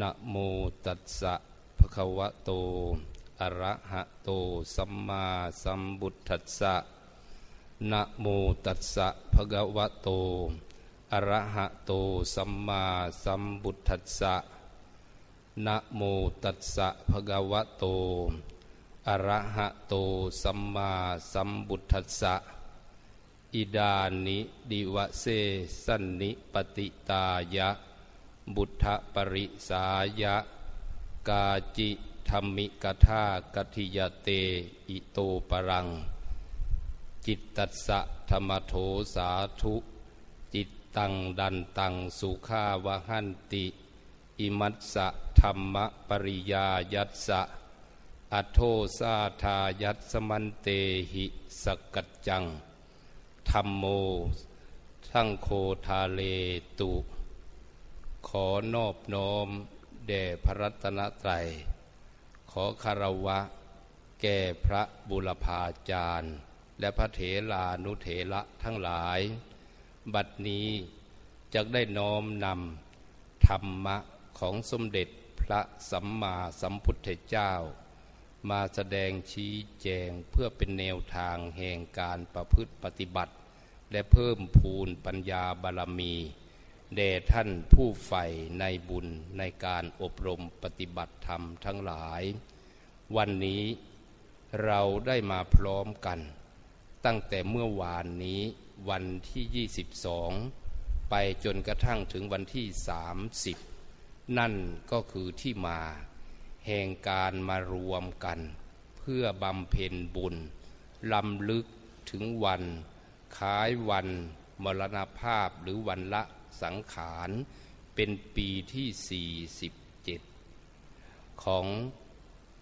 นะโมตัสสะภะคะวะโต อะระหะโต สัมมาสัมบุทธัสสะนะโมตัสสะภะคะวะโต อะระหะโต สัมมาสัมบุทธัสสะนะโมตัสสะภะคะวะโต อะระหะโต สัมมาสัมบุทธัสสะ อิดานิดิวะเซสันนิปติตายะ บุทธปริสายะ กาจิธรรมิกธากทิยเต อิโตปรัง จิตตัสสะธรรมโทสาธุ จิตตังดันตังสุขาวหันติ อิมัสสะธรรมปริยายัสสะ อโทสาทายัสมันเตหิสกัจจังธรรมโม ทั้งโคทาเลตุ ขอนอบน้อมแด่พระรัตนตรัย ขอคารวะ แก่พระบุรพาจารย์ และพระเถลานุเถระทั้งหลาย บัดนี้จะได้น้อมนำธรรมะของสมเด็จพระสัมมาสัมพุทธเจ้า มาแสดงชี้แจงเพื่อเป็นแนวทางแห่งการประพฤติปฏิบัติ และเพิ่มพูนปัญญาบารมี แด่ท่านผู้ใฝ่ในบุญในการอบรมปฏิบัติธรรมทั้งหลาย วันนี้เราได้มาพร้อมกัน ตั้งแต่เมื่อวานนี้วันที่ 22 ไปจนกระทั่งถึงวันที่ 30 นั่นก็คือที่มา แห่งการมารวมกัน เพื่อบำเพ็ญบุญลำลึกถึงวันคล้ายวันมรณภาพหรือวันละ สังขาร เป็นปีที่ 47 ของ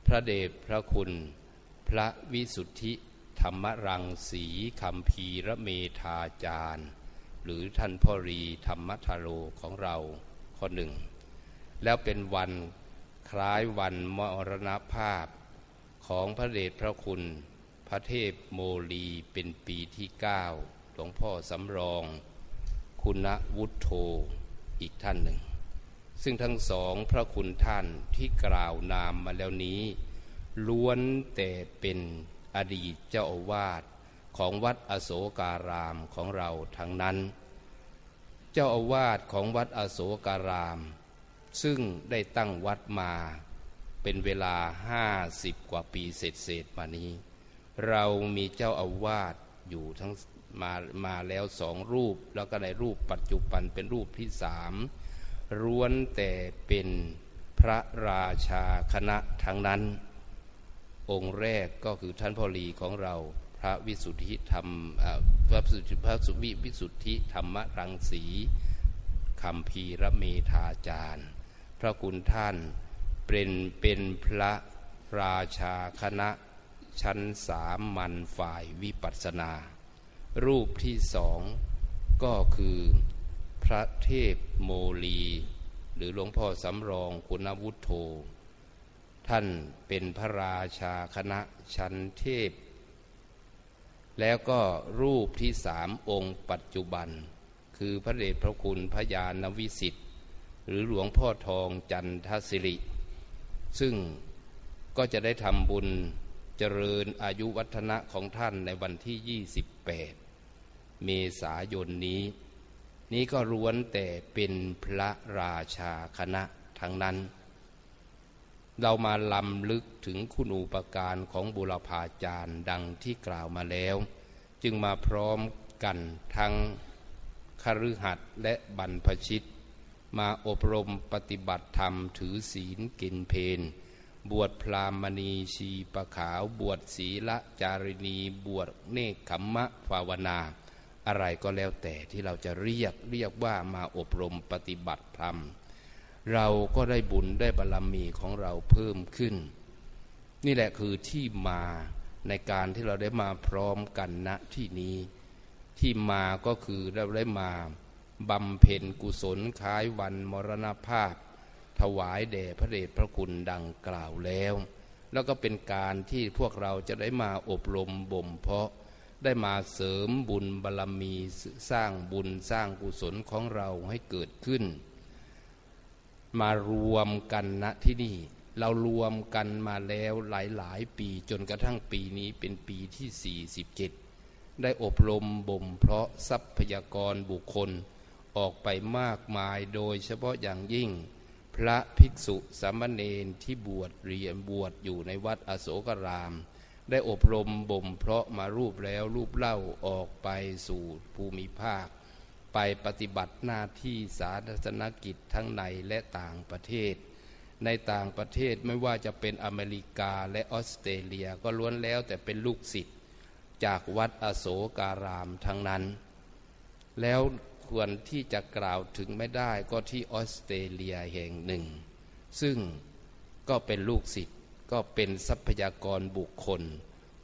พระเดชพระคุณ พระวิสุทธิธรรมรังสีคำพีระเมธาจารย์ หรือท่านพ่อรีธรรมทาโรของเราข้อหนึ่ง แล้วเป็นวันคล้ายวันมรณภาพของพระเดชพระคุณ พระเทพโมลีเป็นปีที่เก้าหลวงพ่อสำรอง คุณวุฒโธอีกท่านหนึ่ง ซึ่งทั้งสองพระคุณท่านที่กล่าวนามมาแล้วนี้ ล้วนแต่เป็นอดีตเจ้าอาวาสของวัดอโศการามของเราทั้งนั้น เจ้าอาวาสของวัดอโศการาม ซึ่งได้ตั้งวัดมาเป็นเวลาห้าสิบกว่าปีเศษๆมานี้ เรามีเจ้าอาวาสอยู่ทั้ง มามาแล้วสองรูป แล้วก็ในรูปปัจจุบันเป็นรูปที่สามร้วนแต่เป็นพระราชาคณะทั้งนั้น องค์แรกก็คือท่านพ่อลีของเราพระวิสุทธิธรรมพระสุทธิพระสุวิวิสุทธิธรรมรังสีคำพีระเมธาจารย์ พระคุณท่านเป็นเป็นพระราชาคณะชั้นสามมันฝ่ายวิปัสนา รูปที่สองก็คือพระเทพโมลี หรือหลวงพ่อสำรองคุณวุฒโธท่านเป็นพระราชาคณะชั้นเทพ แล้วก็รูปที่สามองค์ปัจจุบัน คือพระเดชพระคุณพระยาณวิสิทธิ์ หรือหลวงพ่อทองจันทศิริ ซึ่งก็จะได้ทำบุญเจริญอายุวัฒนะของท่านในวันที่ 28 เมษายนนี้ นี้ก็ร้วนแต่เป็นพระราชาคณะทั้งนั้น เรามาลำลึกถึงคุณอุปการของบุรพาจารย์ดังที่กล่าวมาแล้ว จึงมาพร้อมกันทั้งคฤหัสถ์และบรรพชิต มาอบรมปฏิบัติธรรมถือศีลกินเพนบวชพรามณีชีปะขาว บวชศีละจาริณี บวชเนคขมมะภาวนา อะไรก็แล้วแต่ที่เราจะเรียกเรียกว่ามาอบรมปฏิบัติธรรม เราก็ได้บุญได้บารรมีของเราเพิ่มขึ้น นี่แหละคือที่มาในการที่เราได้มาพร้อมกันณที่นี้ ที่มาก็คือเราได้มาบำเพ็ญกุศลคล้ายวันมรณภาพ ถวายแด่พระเดชพระคุณดังกล่าวแล้ว แล้วก็เป็นการที่พวกเราจะได้มาอบรมบ่มเพาะ ได้มาเสริมบุญบารรมีสร้างบุญสร้างกุศลของเราให้เกิดขึ้น มารวมกันณที่นี่ เรารวมกันมาแล้วหลายๆปีจนกระทั่งปีนี้เป็นปีที่ 47 ได้อบรมบ่มเพราะทรัพยากรบุคคลออกไปมากมายโดยเฉพาะอย่างยิ่ง พระภิกษุสามเณรที่บวชเรียนบวชอยู่ในวัดอโศการาม ได้อบรมบ่มเพราะมารูปแล้วรูปเล่าออกไปสู่ภูมิภาค ไปปฏิบัติหน้าที่สาธารณกิจทั้งในและต่างประเทศ ในต่างประเทศไม่ว่าจะเป็นอเมริกาและออสเตรเลียก็ล้วนแล้วแต่เป็นลูกศิษย์จากวัดอโศการามทั้งนั้น แล้วควรที่จะกล่าวถึงไม่ได้ก็ที่ออสเตรเลียแห่งหนึ่ง ซึ่งก็เป็นลูกศิษย์ ก็เป็นทรัพยากรบุคคล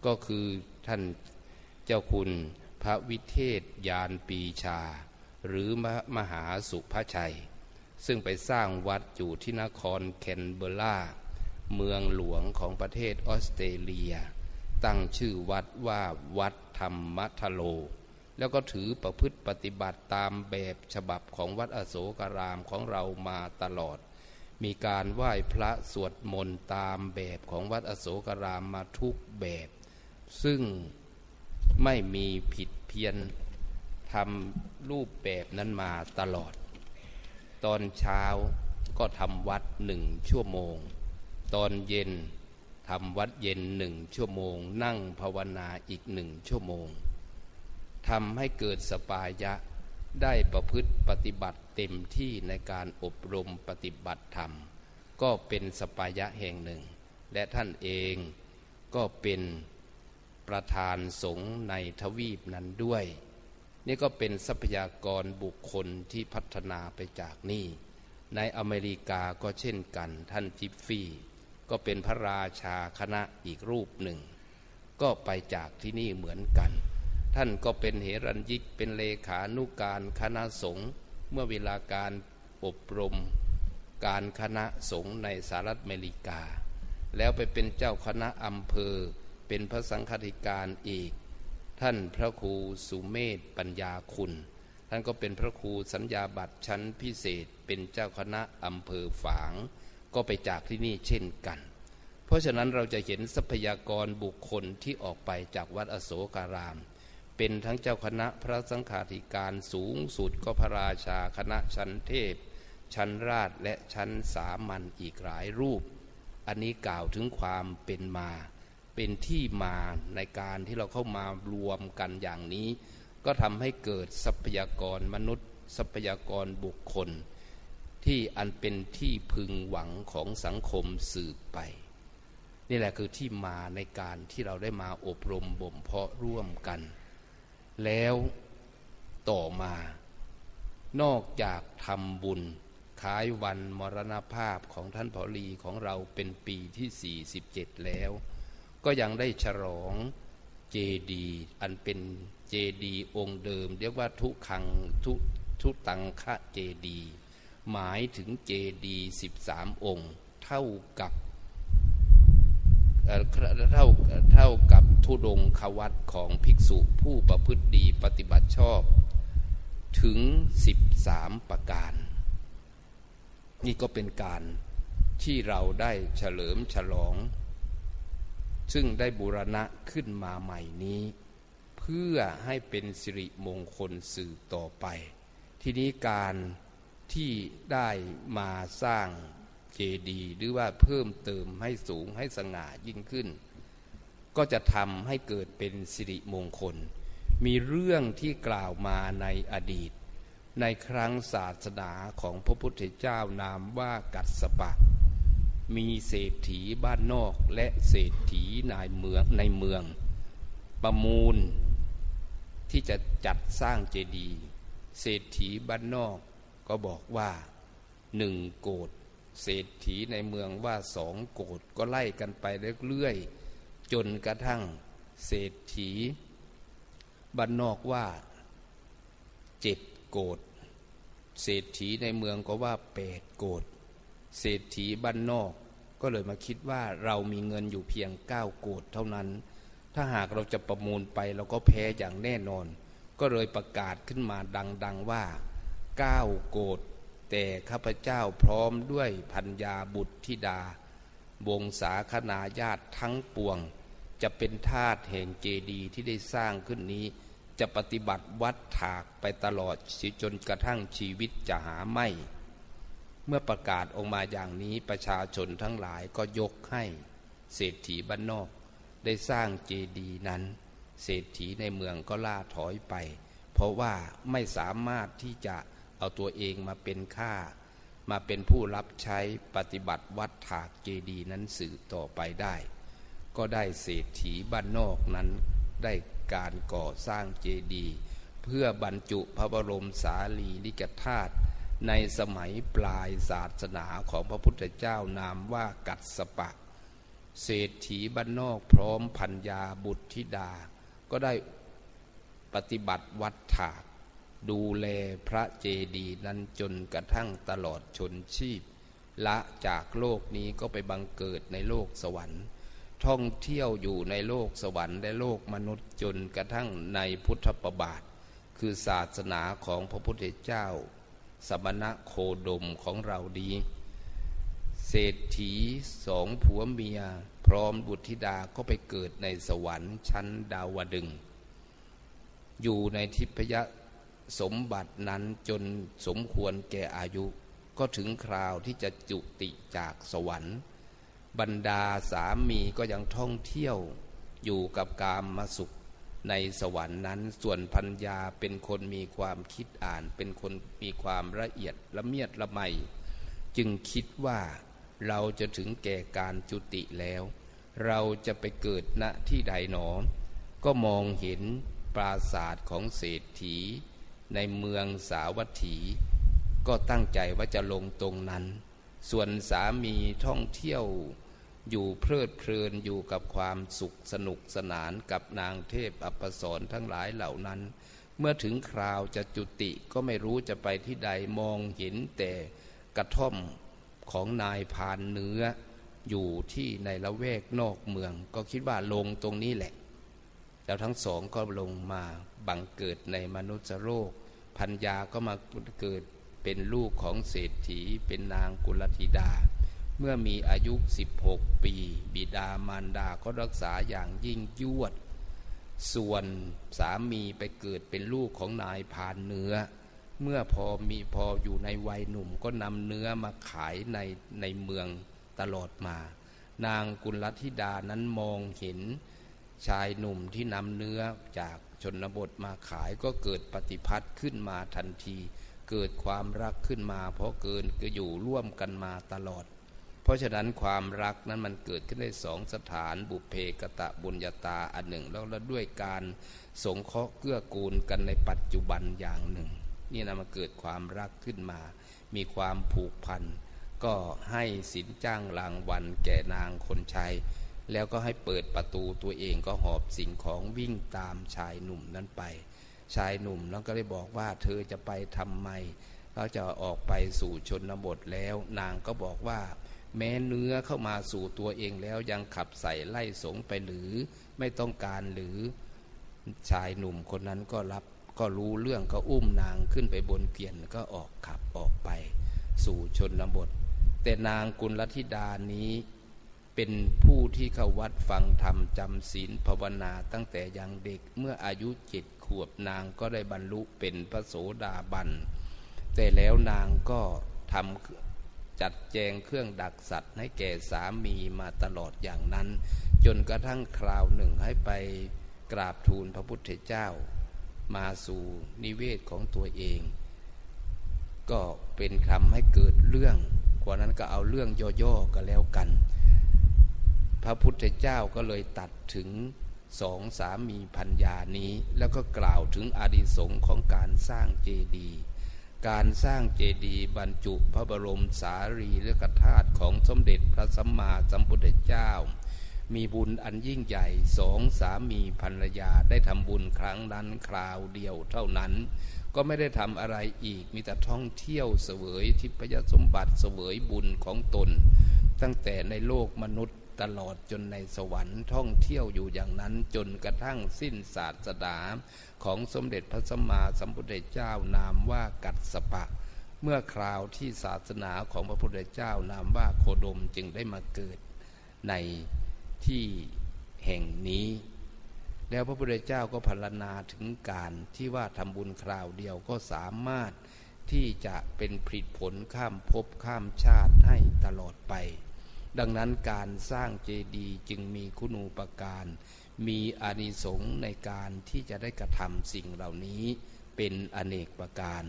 ก็คือท่านเจ้าคุณพระวิเทศยานปีชา หรือมมหาสุภชัย ซึ่งไปสร้างวัดอยู่ที่นครแคนเบราเมืองหลวงของประเทศออสเตรเลีย ตั้งชื่อวัดว่าวัดธรรมทโล แล้วก็ถือประพฤติปฏิบัติตามแบบฉบับของวัดอโศการามของเรามาตลอด มีการไหว้พระสวดมนต์ตามแบบของวัดอโศการามมาทุกแบบ ซึ่งไม่มีผิดเพี้ยนทำรูปแบบนั้นมาตลอด ตอนเช้าก็ทำวัดหนึ่งชั่วโมง ตอนเย็นทำวัดเย็นหนึ่งชั่วโมง นั่งภาวนาอีกหนึ่งชั่วโมงทำให้เกิดสปายะ ได้ประพฤติปฏิบัติเต็มที่ในการอบรมปฏิบัติธรรม ก็เป็นสปายะแห่งหนึ่ง และท่านเองก็เป็นประธานสงฆ์ในทวีปนั้นด้วย นี่ก็เป็นทรัพยากรบุคคลที่พัฒนาไปจากนี่ ในอเมริกาก็เช่นกันท่านจิฟฟี่ ก็เป็นพระราชาคณะอีกรูปหนึ่ง ก็ไปจากที่นี่เหมือนกัน ท่านก็เป็นเหรัญยิกเป็นเลขานุการคณะสงฆ์เมื่อเวลาการอบรมการคณะสงฆ์ในสหรัฐอเมริกา แล้วไปเป็นเจ้าคณะอำเภอ เป็นพระสังฆธิการอีก ท่านพระครูสุเมธปัญญาคุณ ท่านก็เป็นพระครูสัญญาบัตรชั้นพิเศษ เป็นเจ้าคณะอำเภอฝาง ก็ไปจากที่นี่เช่นกัน เพราะฉะนั้นเราจะเห็นทรัพยากรบุคคลที่ออกไปจากวัดอโศการาม เป็นทั้งเจ้าคณะพระสังฆาธิการสูงสุดก็พระราชาคณะชั้นเทพ ชั้นราชและชั้นสามัญอีกหลายรูป อันนี้กล่าวถึงความเป็นมา เป็นที่มาในการที่เราเข้ามารวมกันอย่างนี้ ก็ทำให้เกิดทรัพยากรมนุษย์ ทรัพยากรบุคคล ที่อันเป็นที่พึงหวังของสังคมสืบไป นี่แหละคือที่มาในการที่เราได้มาอบรมบ่มเพาะร่วมกัน แล้วต่อมา นอกจากทำบุญขายวันมรณภาพของท่านพอลีของเราเป็นปีที่ 47 แล้ว ก็ยังได้ฉลองเจดีอันเป็นเจดีองค์เดิม เรียกว่าทุคังทุทุตังคะเจดี หมายถึงเจดีสิบสามองค์ เท่ากับ เท่าเท่ากับทุดงควัตของภิกษุผู้ประพฤติดีปฏิบัติชอบ ถึงสิบสามประการ นี่ก็เป็นการที่เราได้เฉลิมฉลอง ซึ่งได้บูรณะขึ้นมาใหม่นี้ เพื่อให้เป็นสิริมงคลสื่อต่อไป ทีนี้การที่ได้มาสร้าง เจดีย์หรือว่าเพิ่มเติมให้สูงให้สง่ายิ่งขึ้น ก็จะทำให้เกิดเป็นสิริมงคล มีเรื่องที่กล่าวมาในอดีต ในครั้งศาสนาของพระพุทธเจ้านามว่ากัสปะ มีเศรษฐีบ้านนอกและเศรษฐีในเมืองในเมือง ประมูล ที่จะจัดสร้างเจดีย์เศรษฐีบ้านนอกก็บอกว่าหนึ่งโกด เศรษฐีในเมืองว่าสองโกดก็ไล่กันไปเรื่อยๆจนกระทั่งเศรษฐีบ้านนอกว่าเจ็ดโกดเศรษฐีในเมืองก็ว่าแปดโกดเศรษฐีบ้านนอกก็เลยมาคิดว่าเรามีเงินอยู่เพียงเก้าโกดเท่านั้น ถ้าหากเราจะประมูลไปเราก็แพ้อย่างแน่นอน ก็เลยประกาศขึ้นมาดัง ๆว่าเก้าโกด แต่ข้าพเจ้าพร้อมด้วยพัญญาบุตรธิดา วงศาคณาญาติทั้งปวง จะเป็นทาตแห่งเจดีย์ที่ได้สร้างขึ้นนี้ จะปฏิบัติวัดถากไปตลอดจนกระทั่งชีวิตจะหาไม่ เมื่อประกาศออกมาอย่างนี้ประชาชนทั้งหลายก็ยกให้ เศรษฐีบ้านนอกได้สร้างเจดีย์นั้น เศรษฐีในเมืองก็ล่าถอยไป เพราะว่าไม่สามารถที่จะ เอาตัวเองมาเป็นข้ามาเป็นผู้รับใช้ปฏิบัติวัดถากเจดีนั้นสืบต่อไปได้ ก็ได้เศรษฐีบ้านนอกนั้นได้การก่อสร้างเจดีเพื่อบรรจุพระบรมสารีริกธาตุในสมัยปลายศาสนาของพระพุทธเจ้านามว่ากัสสปะ เศรษฐีบ้านนอกพร้อมพัญญาบุตรธิดา ก็ได้ปฏิบัติวัดถาก ดูแลพระเจดีย์นั้นจนกระทั่งตลอดชนชีพ ละจากโลกนี้ก็ไปบังเกิดในโลกสวรรค์ ท่องเที่ยวอยู่ในโลกสวรรค์และโลกมนุษย์จนกระทั่งในพุทธประบาท คือศาสนาของพระพุทธเจ้า สมณะโคดมของเราดีเศรษฐีสองผัวเมีย พร้อมบุตรธิดาก็ไปเกิดในสวรรค์ชั้นดาวดึง อยู่ในทิพย สมบัตินั้นจนสมควรแก่อายุ ก็ถึงคราวที่จะจุติจากสวรรค์ บรรดาสามีก็ยังท่องเที่ยวอยู่กับกามมาสุขในสวรรค์นั้น ส่วนพัญญาเป็นคนมีความคิดอ่าน เป็นคนมีความละเอียดละเมียดละไม จึงคิดว่าเราจะถึงแก่การจุติแล้ว เราจะไปเกิดณที่ใดหนอ ก็มองเห็นปราศาสตร์ของเศรษฐี ในเมืองสาวัตถี ก็ตั้งใจว่าจะลงตรงนั้น ส่วนสามีท่องเที่ยวอยู่เพลิดเพลินอยู่กับความสุขสนุกสนานกับนางเทพอัปสรทั้งหลายเหล่านั้น เมื่อถึงคราวจะจุติก็ไม่รู้จะไปที่ใดมองเห็นแต่กระท่อมของนายพานเนื้ออยู่ที่ในละแวกนอกเมือง ก็คิดว่าลงตรงนี้แหละ แล้วทั้งสองก็ลงมาบังเกิดในมนุษย์โลกพัญญาก็มาเกิดเป็นลูกของเศรษฐีเป็นนางกุลธิดา เมื่อมีอายุ 16 ปี บิดามารดาก็รักษาอย่างยิ่งยวด ส่วนสามีไปเกิดเป็นลูกของนายพานเนื้อ เมื่อพอมีพออยู่ในวัยหนุ่มก็นำเนื้อมาขายในในเมืองตลอดมา นางกุลธิดานั้นมองเห็น ชายหนุ่มที่นำเนื้อจากชนบทมาขายก็เกิดปฏิพัทธ์ขึ้นมาทันที เกิดความรักขึ้นมา เพราะเกินก็อยู่ร่วมกันมาตลอด เพราะฉะนั้นความรักนั้นมันเกิดขึ้นในสองสถานบุเพกตะบุญญาตาอันหนึ่งแล้วแล้วด้วยการสงเคราะห์เกื้อกูลกันในปัจจุบันอย่างหนึ่ง นี่นะมันเกิดความรักขึ้นมา มีความผูกพันก็ให้สินจ้างรางวัลแก่นางคนชาย แล้วก็ให้เปิดประตูตัวเองก็หอบสิ่งของวิ่งตามชายหนุ่มนั้นไป ชายหนุ่มแล้วก็เลยบอกว่าเธอจะไปทำไมเขาจะออกไปสู่ชนบทแล้ว นางก็บอกว่า แม้เนื้อเข้ามาสู่ตัวเองแล้วยังขับใส่ไล่สงไปหรือไม่ต้องการหรือชายหนุ่มคนนั้นก็รับก็รู้เรื่องก็อุ้มนางขึ้นไปบนเกียนก็ออกขับออกไป สู่ชนบท แต่นางกุลธิดานี้ เป็นผู้ที่เข้าวัดฟังธรรมจำศีลภาวนาตั้งแต่ยังเด็กเมื่ออายุเจ็ดขวบนางก็ได้บรรลุเป็นพระโสดาบัน แต่แล้วนางก็ทำจัดแจงเครื่องดักสัตว์ให้แก่สามีมาตลอดอย่างนั้น จนกระทั่งคราวหนึ่งให้ไปกราบทูลพระพุทธเจ้า มาสู่นิเวศของตัวเอง ก็เป็นคำให้เกิดเรื่องกว่านั้นก็เอาเรื่องย่อๆก็แล้วกัน พระพุทธเจ้าก็เลยตัดถึงสองสามีพัญญานี้ แล้วก็กล่าวถึงอดีสงของการสร้างเจดีย์การสร้างเจดีย์บรรจุพระบรมสารีริกธาตุของสมเด็จพระสัมมาสัมพุทธเจ้า มีบุญอันยิ่งใหญ่สองสามีภรรยาได้ทำบุญครั้งนั้นคราวเดียวเท่านั้น ก็ไม่ได้ทำอะไรอีกมีแต่ท่องเที่ยวเสวยทิพยสมบัติเสวยบุญของตน ตั้งแต่ในโลกมนุษย์ ตลอดจนในสวรรค์ท่องเที่ยวอยู่อย่างนั้นจนกระทั่งสิ้นศาสดาของสมเด็จพระสัมมาสัมพุทธเจ้านามว่ากัดสปะ เมื่อคราวที่ศาสนาของพระพุทธเจ้านามว่าโคดมจึงได้มาเกิดในที่แห่งนี้ แล้วพระพุทธเจ้าก็พรรณนาถึงการที่ว่าทำบุญคราวเดียวก็สามารถที่จะเป็นผลิผลข้ามภพข้ามชาติให้ตลอดไป ดังนั้นการสร้างเจดีย์จึงมีคุณูปการ มีอานิสงส์ในการที่จะได้กระทำสิ่งเหล่านี้เป็นอเนกประการ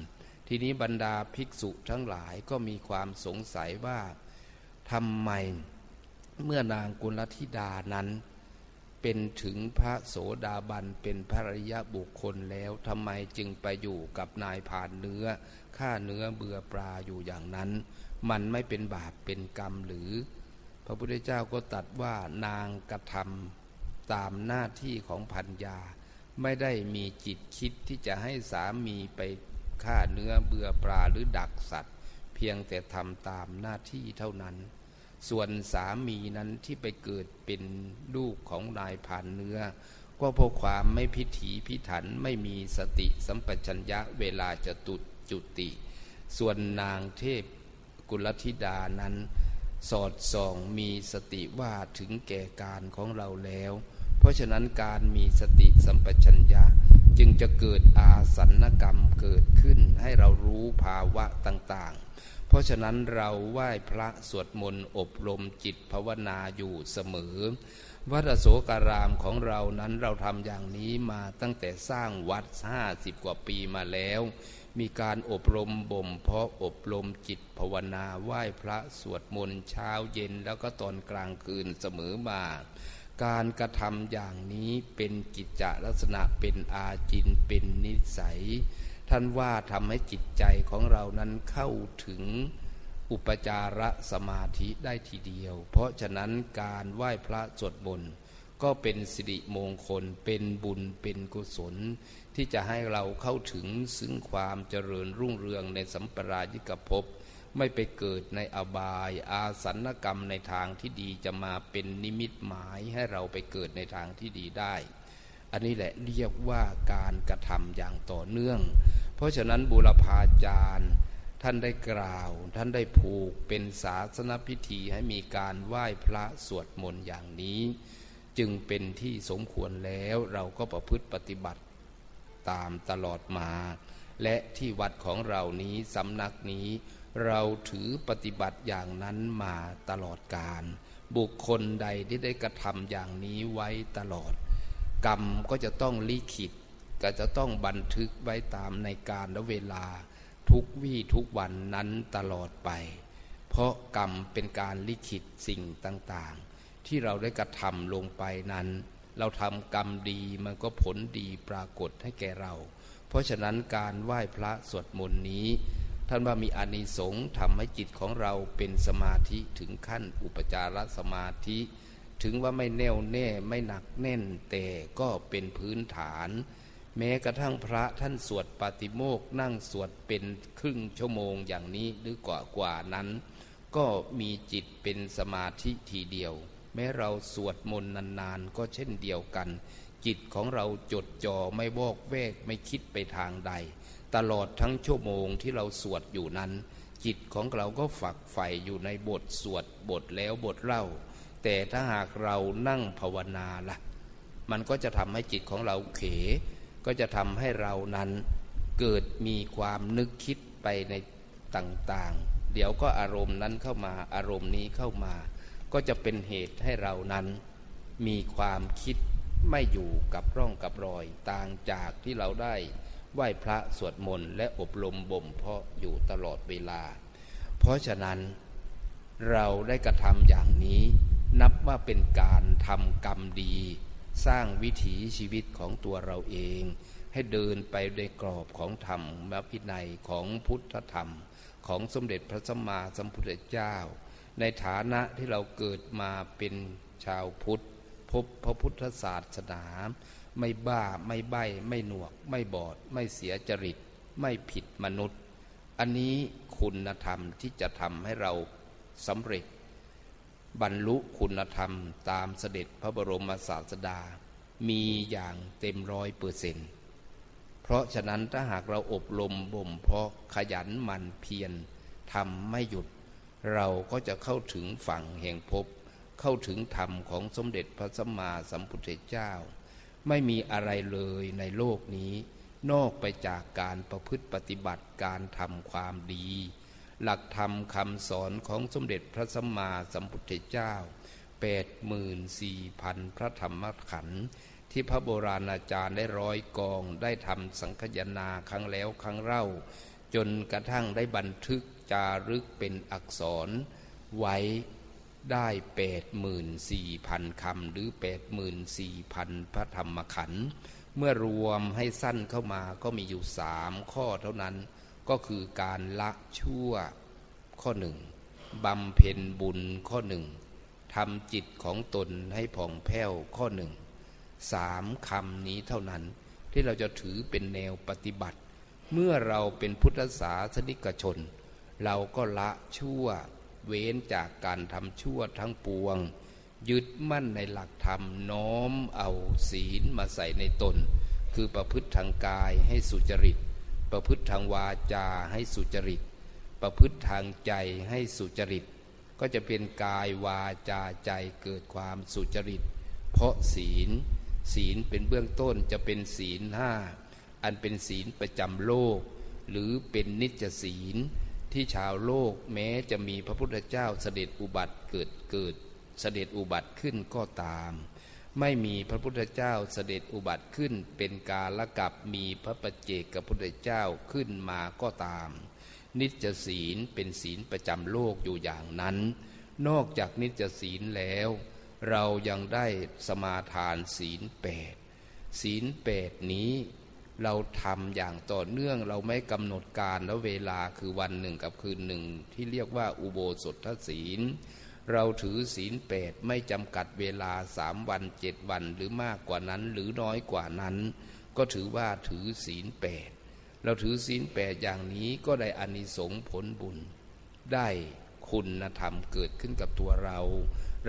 ทีนี้บรรดาภิกษุทั้งหลายก็มีความสงสัยว่าทำไมเมื่อนางกุลธิดานั้น เป็นถึงพระโสดาบันเป็นพระริยบุคคลแล้วทำไมจึงไปอยู่กับนายผ่านเนื้อฆ่าเนื้อเบื่อปลาอยู่อย่างนั้น มันไม่เป็นบาปเป็นกรรมหรือ ระพุทธเจ้าก็ตัดว่านางกระทำตามหน้าที่ของพันยา ไม่ได้มีจิตคิดที่จะให้สามีไปฆ่าเนื้อเบื่อปลาหรือดักสัตว์ เพียงแต่ทำตามหน้าที่เท่านั้น ส่วนสามีนั้นที่ไปเกิดเป็นลูกของนายผ่านเนื้อ ก็เพราะความไม่พิถีพิถันไม่มีสติสัมปชัญญะเวลาจะตุดจุติ ส่วนนางเทพกุลธิดานั้น สอดส่องมีสติว่าถึงแก่การของเราแล้ว เพราะฉะนั้นการมีสติสัมปชัญญะจึงจะเกิดอาสันกรรมเกิดขึ้นให้เรารู้ภาวะต่างๆ เพราะฉะนั้นเราไหว้พระสวดมนต์อบรมจิตภาวนาอยู่เสมอ วัดโสการามของเรานั้นเราทำอย่างนี้มาตั้งแต่สร้างวัดห้าสิบกว่าปีมาแล้ว มีการอบรมบ่ม เพาะอบรมจิตภาวนาไหว้พระสวดมนต์เช้าเย็นแล้วก็ตอนกลางคืนเสมอมา การกระทำอย่างนี้เป็นกิจจลักษณะเป็นอาจินเป็นนิสัย ท่านว่าทำให้จิตใจของเรานั้นเข้าถึงอุปจารสมาธิได้ทีเดียว เพราะฉะนั้นการไหว้พระสวดมนต์ก็เป็นสิริมงคล เป็นบุญ เป็นกุศล ที่จะให้เราเข้าถึงซึ่งความเจริญรุ่งเรืองในสัมปรายิกภพไม่ไปเกิดในอบาย อาสันกรรมในทางที่ดีจะมาเป็นนิมิตหมายให้เราไปเกิดในทางที่ดีได้ อันนี้แหละเรียกว่าการกระทำอย่างต่อเนื่อง เพราะฉะนั้นบุรพาจารย์ท่านได้กล่าว ท่านได้ผูกเป็นศาสนพิธีให้มีการไหว้พระสวดมนต์อย่างนี้ จึงเป็นที่สมควรแล้วเราก็ประพฤติปฏิบัติ ตามตลอดมา และที่วัดของเรานี้สำนักนี้ เราถือปฏิบัติอย่างนั้นมาตลอดการ บุคคลใดที่ได้กระทำอย่างนี้ไว้ตลอด กรรมก็จะต้องลิขิตก็จะต้องบันทึกไว้ตามในการและเวลาทุกวี่ทุกวันนั้นตลอดไป เพราะกรรมเป็นการลิขิตสิ่งต่างๆ ที่เราได้กระทำลงไปนั้น เราทำกรรมดีมันก็ผลดีปรากฏให้แก่เรา เพราะฉะนั้นการไหว้พระสวดมนต์นี้ ท่านว่ามีอานิสงส์ทำให้จิตของเราเป็นสมาธิถึงขั้นอุปจารสมาธิ ถึงว่าไม่แน่วแน่ไม่หนักแน่นแต่ก็เป็นพื้นฐาน แม้กระทั่งพระท่านสวดปาติโมกนั่งสวดเป็นครึ่งชั่วโมงอย่างนี้หรือกว่ากว่านั้น ก็มีจิตเป็นสมาธิทีเดียว แม้เราสวดมนต์นานๆ ก็เช่นเดียวกัน จิตของเราจดจ่อไม่วอกแวกไม่คิดไปทางใด ตลอดทั้งชั่วโมงที่เราสวดอยู่นั้น จิตของเราก็ฝักใฝ่อยู่ในบทสวดบทแล้วบทเล่า แต่ถ้าหากเรานั่งภาวนาละ่ะ มันก็จะทำให้จิตของเราเข ก็จะทำให้เรานั้นเกิดมีความนึกคิดไปในต่างๆ เดี๋ยวก็อารมณ์นั้นเข้ามาอารมณ์นี้เข้ามา ก็จะเป็นเหตุให้เรานั้นมีความคิดไม่อยู่กับร่องกับรอย ต่างจากที่เราได้ไหว้พระสวดมนต์และอบรมบ่มเพาะอยู่ตลอดเวลา เพราะฉะนั้นเราได้กระทำอย่างนี้นับว่าเป็นการทำกรรมดี สร้างวิถีชีวิตของตัวเราเอง ให้เดินไปในกรอบของธรรมมพินัยของพุทธธรรม ของสมเด็จพระสัมมาสัมพุทธเจ้า ในฐานะที่เราเกิดมาเป็นชาวพุทธ พบพระพุทธศาสนาไม่บ้าไม่ใบ้ไม่หนวก ไม่บอด ไม่เสียจริต ไม่ผิดมนุษย์ อันนี้คุณธรรมที่จะทำให้เราสำเร็จ บรรลุคุณธรรมตามเสด็จพระบรมศาสดา มีอย่างเต็มร้อยเปอร์เซ็นต์เพราะฉะนั้นถ้าหากเราอบรมบ่มเพาะขยันมันเพียรทำไม่หยุด เราก็จะเข้าถึงฝั่งแห่งภพเข้าถึงธรรมของสมเด็จพระสัมมาสัมพุทธเจ้า ไม่มีอะไรเลยในโลกนี้ นอกไปจากการประพฤติปฏิบัติการทำความดี หลักธรรมคำสอนของสมเด็จพระสัมมาสัมพุทธเจ้าแปดหมื่นสี่พันพระธรรมขันธ์ที่พระโบราณอาจารย์ได้ร้อยกองได้ทำสังคยนาครั้งแล้วครั้งเล่า จนกระทั่งได้บันทึก จารึกเป็นอักษร ไว้ได้แปดหมื่นสี่พันคำหรือแปดหมื่นสี่พันพระธรรมขันธ์เมื่อรวมให้สั้นเข้ามาก็มีอยู่สามข้อเท่านั้น ก็คือการละชั่วข้อหนึ่งบำเพ็ญบุญข้อหนึ่งทำจิตของตนให้ผ่องแผ้วข้อหนึ่งสามคำนี้เท่านั้น ที่เราจะถือเป็นแนวปฏิบัติ เมื่อเราเป็นพุทธศาสนิกชน เราก็ละชั่วเว้นจากการทำชั่วทั้งปวง ยึดมั่นในหลักธรรมน้อมเอาศีลมาใส่ในตน คือประพฤติทางกายให้สุจริต ประพฤติทางวาจาให้สุจริต ประพฤติทางใจให้สุจริต ก็จะเป็นกายวาจาใจเกิดความสุจริต เพราะศีล ศีลเป็นเบื้องต้นจะเป็นศีลห้าอันเป็นศีลประจำโลก หรือเป็นนิจศีล ที่ชาวโลกแม้จะมีพระพุทธเจ้าเสด็จอุบัติเกิดเกิด เสด็จอุบัติขึ้นก็ตาม ไม่มีพระพุทธเจ้าเสด็จอุบัติขึ้นเป็นกาลกับมีพระประเจกกับพุทธเจ้าขึ้นมาก็ตาม นิจศีลเป็นศีลประจำโลกอยู่อย่างนั้น นอกจากนิจศีลแล้ว เรายังได้สมาทานศีลแปดศีลแปดนี้ เราทำอย่างต่อเนื่องเราไม่กำหนดการและเวลาคือวันหนึ่งกับคืนหนึ่ง ที่เรียกว่าอุโบสถศีล เราถือศีลแปดไม่จำกัดเวลาสามวันเจ็ดวันหรือมากกว่านั้นหรือน้อยกว่านั้น ก็ถือว่าถือศีลแปดเราถือศีลแปดอย่างนี้ก็ได้อานิสงส์ผลบุญ ได้คุณธรรมเกิดขึ้นกับตัวเรา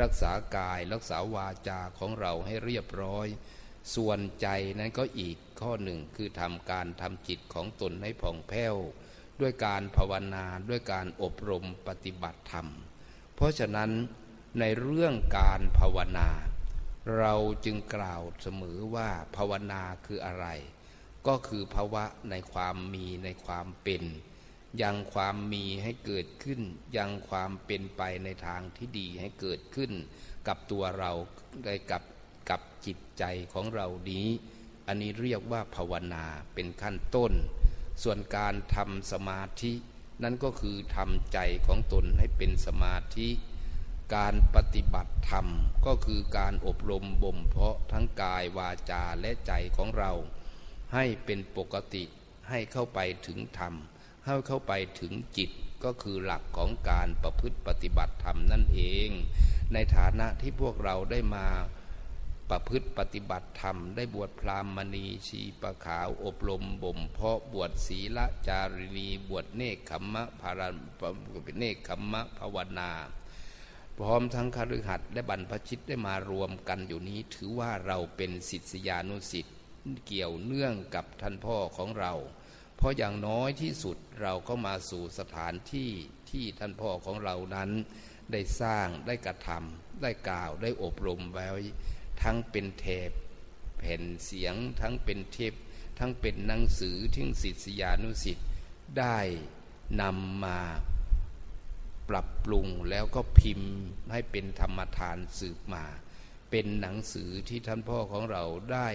รักษากายรักษาวาจาของเราให้เรียบร้อย ส่วนใจนั้นก็อีกข้อหนึ่งคือทำการทำจิตของตนให้ผ่องแผ้ว ด้วยการภาวนาด้วยการอบรมปฏิบัติธรรม เพราะฉะนั้นในเรื่องการภาวนา เราจึงกล่าวเสมอว่าภาวนาคืออะไร ก็คือภาวะในความมีในความเป็น ยังความมีให้เกิดขึ้น ยังความเป็นไปในทางที่ดีให้เกิดขึ้น กับตัวเราได้กับ กับจิตใจของเรานี้ อันนี้เรียกว่าภาวนาเป็นขั้นต้น ส่วนการทำสมาธินั่นก็คือทำใจของตนให้เป็นสมาธิ การปฏิบัติธรรมก็คือการอบรมบ่มเพาะทั้งกายวาจาและใจของเรา ให้เป็นปกติให้เข้าไปถึงธรรม ให้เข้าไปถึงจิตก็คือหลักของการประพฤติปฏิบัติธรรมนั่นเอง ในฐานะที่พวกเราได้มา ประพฤติปฏิบัติธรรม ได้บวชพราหมณีชีประขาวอบรมบ่ม เพาะบวชศีละจารินีบวชเนคขมมะภารันเนคขมมะภาวนา พร้อมทั้งคฤหัสถ์และบรรพชิตได้มารวมกันอยู่นี้ ถือว่าเราเป็นศิษยานุศิษย์เกี่ยวเนื่องกับท่านพ่อของเรา เพราะอย่างน้อยที่สุดเราก็มาสู่สถานที่ที่ท่านพ่อของเรานั้น ได้สร้างได้กระทำได้กล่าวได้อบรมไว้ ทั้งเป็นเทปแผ่นเสียง ทั้งเป็นเทปทั้งเป็นหนังสือที่ศิษยานุสิทธิ์ได้นำมาปรับปรุงแล้วก็พิมพ์ให้เป็นธรรมทานสืบมา เป็นหนังสือที่ท่านพ่อของเราได้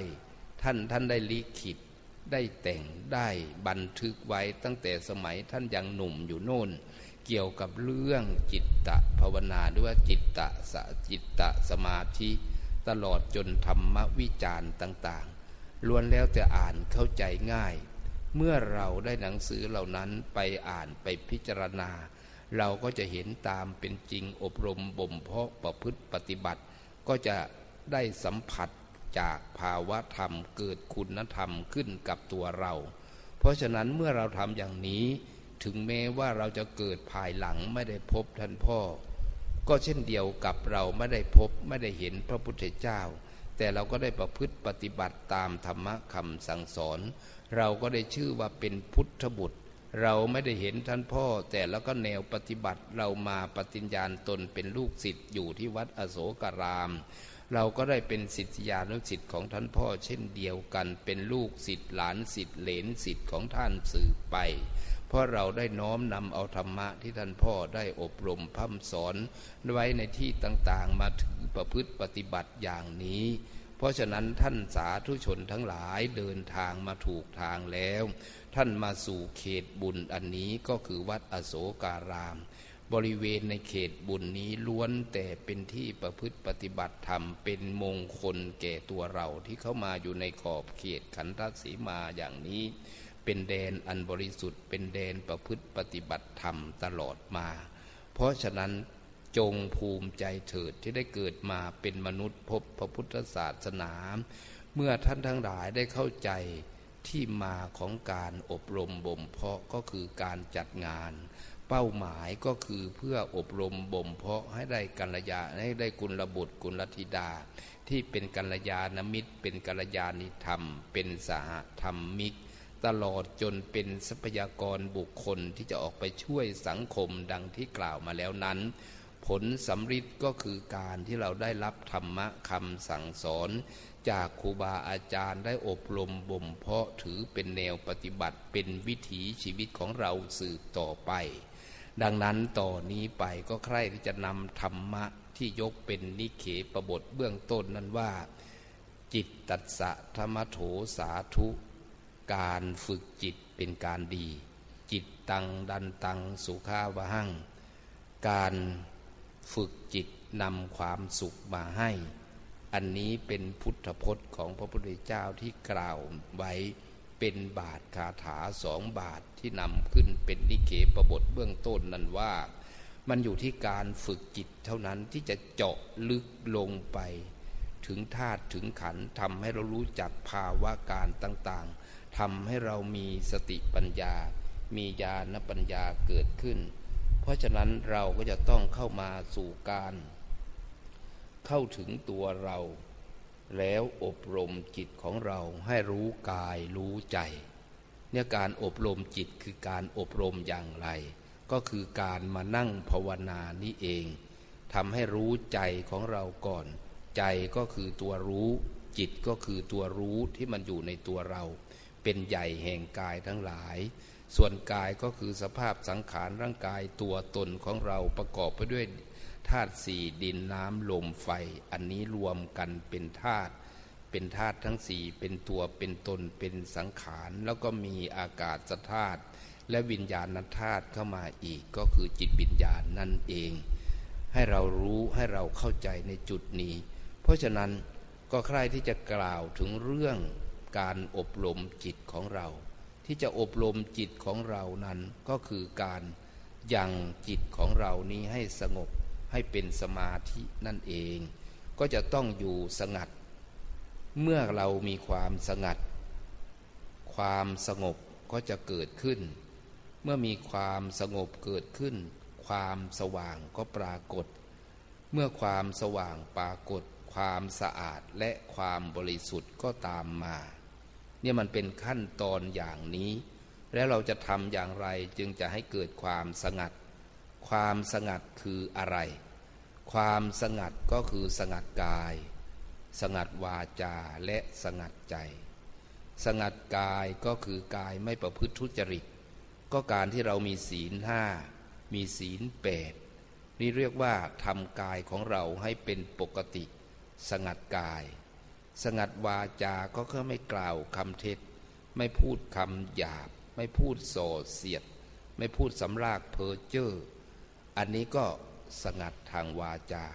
ท่านท่านได้ลิขิตได้แต่งได้บันทึกไว้ตั้งแต่สมัยท่านยังหนุ่มอยู่โน่น เกี่ยวกับเรื่องจิตตะภาวนาด้วยว่าจิตตะสจิตตะสมาธิ ตลอดจนธรรมวิจารณ์ต่างๆล้วนแล้วแต่อ่านเข้าใจง่าย เมื่อเราได้หนังสือเหล่านั้นไปอ่านไปพิจารณา เราก็จะเห็นตามเป็นจริงอบรมบ่มเพาะประพฤติปฏิบัติ ก็จะได้สัมผัสจากภาวะธรรมเกิดคุณธรรมขึ้นกับตัวเรา เพราะฉะนั้นเมื่อเราทำอย่างนี้ ถึงแม้ว่าเราจะเกิดภายหลังไม่ได้พบท่านพ่อ ก็เช่นเดียวกับเราไม่ได้พบไม่ได้เห็นพระพุทธเจ้า แต่เราก็ได้ประพฤติปฏิบัติตามธรรมะคำสั่งสอน เราก็ได้ชื่อว่าเป็นพุทธบุตร เราไม่ได้เห็นท่านพ่อ แต่แล้วก็แนวปฏิบัติเรามาปฏิญญาณตนเป็นลูกศิษย์อยู่ที่วัดอโศการาม เราก็ได้เป็นศิษยานุศิษย์ของท่านพ่อ เช่นเดียวกันเป็นลูกศิษย์หลานศิษย์เหลนศิษย์ของท่านสืบไป ราะเราได้น้อมนำเอาธรรมะที่ท่านพ่อได้อบรมพัฒสอนไว้ในที่ต่างๆ มาถือประพฤติปฏิบัติอย่างนี้ เพราะฉะนั้นท่านสาธุชนทั้งหลายเดินทางมาถูกทางแล้ว ท่านมาสู่เขตบุญอันนี้ก็คือวัดอโศการาม บริเวณในเขตบุญนี้ล้วนแต่เป็นที่ประพฤติปฏิบัติธรรมเป็นมงคลแก่ตัวเราที่เข้ามาอยู่ในขอบเขตขันธสีมาอย่างนี้ เป็นแดนอันบริสุทธิ์ เป็นแดนประพฤติปฏิบัติธรรมตลอดมา เพราะฉะนั้นจงภูมิใจเถิดที่ได้เกิดมาเป็นมนุษย์พบพระพุทธศาสนา เมื่อท่านทั้งหลายได้เข้าใจที่มาของการอบรมบ่มเพาะก็คือการจัดงาน เป้าหมายก็คือเพื่ออบรมบ่มเพาะให้ได้กัลยาให้ได้กุลบุตรกุลธิดา ที่เป็นกัลยาณมิตร เป็นกัลยาณิธรรม เป็นสหธรรมมิก ตลอดจนเป็นทรัพยากรบุคคลที่จะออกไปช่วยสังคมดังที่กล่าวมาแล้วนั้น ผลสำริดก็คือการที่เราได้รับธรรมะคำสั่งสอน จากครูบาอาจารย์ได้อบรมบ่มเพาะถือเป็นแนวปฏิบัติเป็นวิถีชีวิตของเราสืบต่อไป ดังนั้นต่อนนี้ไปก็ใครที่จะนำธรรมะที่ยกเป็นนิเขปบทเบื้องต้นนั้นว่า จิตตัสสะธรรมโถสาธุ การฝึกจิตเป็นการดี จิตตังดันตังสุขาวะหังการฝึกจิตนำความสุขมาให้ อันนี้เป็นพุทธพจน์ของพระพุทธเจ้าที่กล่าวไว้เป็นบาทคาถาสองบาทที่นำขึ้นเป็นนิเขปบทเบื้องต้นนั้นว่า มันอยู่ที่การฝึกจิตเท่านั้นที่จะเจาะลึกลงไป ถึงธาตุถึงขันทำให้เรารู้จักภาวะการต่างๆ ทำให้เรามีสติปัญญา มีญาณปัญญาเกิดขึ้น เพราะฉะนั้นเราก็จะต้องเข้ามาสู่การ เข้าถึงตัวเรา แล้วอบรมจิตของเราให้รู้กายรู้ใจ เนี่ยการอบรมจิตคือการอบรมอย่างไร ก็คือการมานั่งภาวนานี้เองทำให้รู้ใจของเราก่อน ใจก็คือตัวรู้ จิตก็คือตัวรู้ที่มันอยู่ในตัวเรา เป็นใหญ่แห่งกายทั้งหลาย ส่วนกายก็คือสภาพสังขารร่างกายตัวตนของเราประกอบไปด้วยธาตุสี่ดินน้ำลมไฟ อันนี้รวมกันเป็นธาตุเป็นธาตุทั้งสี่เป็นตัวเป็นตนเป็นสังขาร แล้วก็มีอากาศธาตุและวิญญาณธาตุเข้ามาอีกก็คือจิตวิญญาณนั่นเอง ให้เรารู้ให้เราเข้าใจในจุดนี้ เพราะฉะนั้นก็ใครที่จะกล่าวถึงเรื่อง การอบรมจิตของเรา ที่จะอบรมจิตของเรานั้นก็คือการยังจิตของเรานี้ให้สงบให้เป็นสมาธินั่นเอง ก็จะต้องอยู่สงัด เมื่อเรามีความสงัด ความสงบก็จะเกิดขึ้น เมื่อมีความสงบเกิดขึ้น ความสว่างก็ปรากฏ เมื่อความสว่างปรากฏ ความสะอาดและความบริสุทธิ์ก็ตามมา เนี่ยมันเป็นขั้นตอนอย่างนี้ แล้วเราจะทำอย่างไรจึงจะให้เกิดความสงัด ความสงัดคืออะไร ความสงัดก็คือสงัดกาย สงัดวาจาและสงัดใจ สงัดกายก็คือกายไม่ประพฤติทุจริต ก็การที่เรามีศีลห้ามีศีลแปดนี่เรียกว่าทำกายของเราให้เป็นปกติ สงัดกาย สงัดวาจาก็คือไม่กล่าวคำเท็จ ไม่พูดคำหยาบ ไม่พูดโสเสียด ไม่พูดสำรากเพอเจอ้ออันนี้ก็สงัดทางวาจา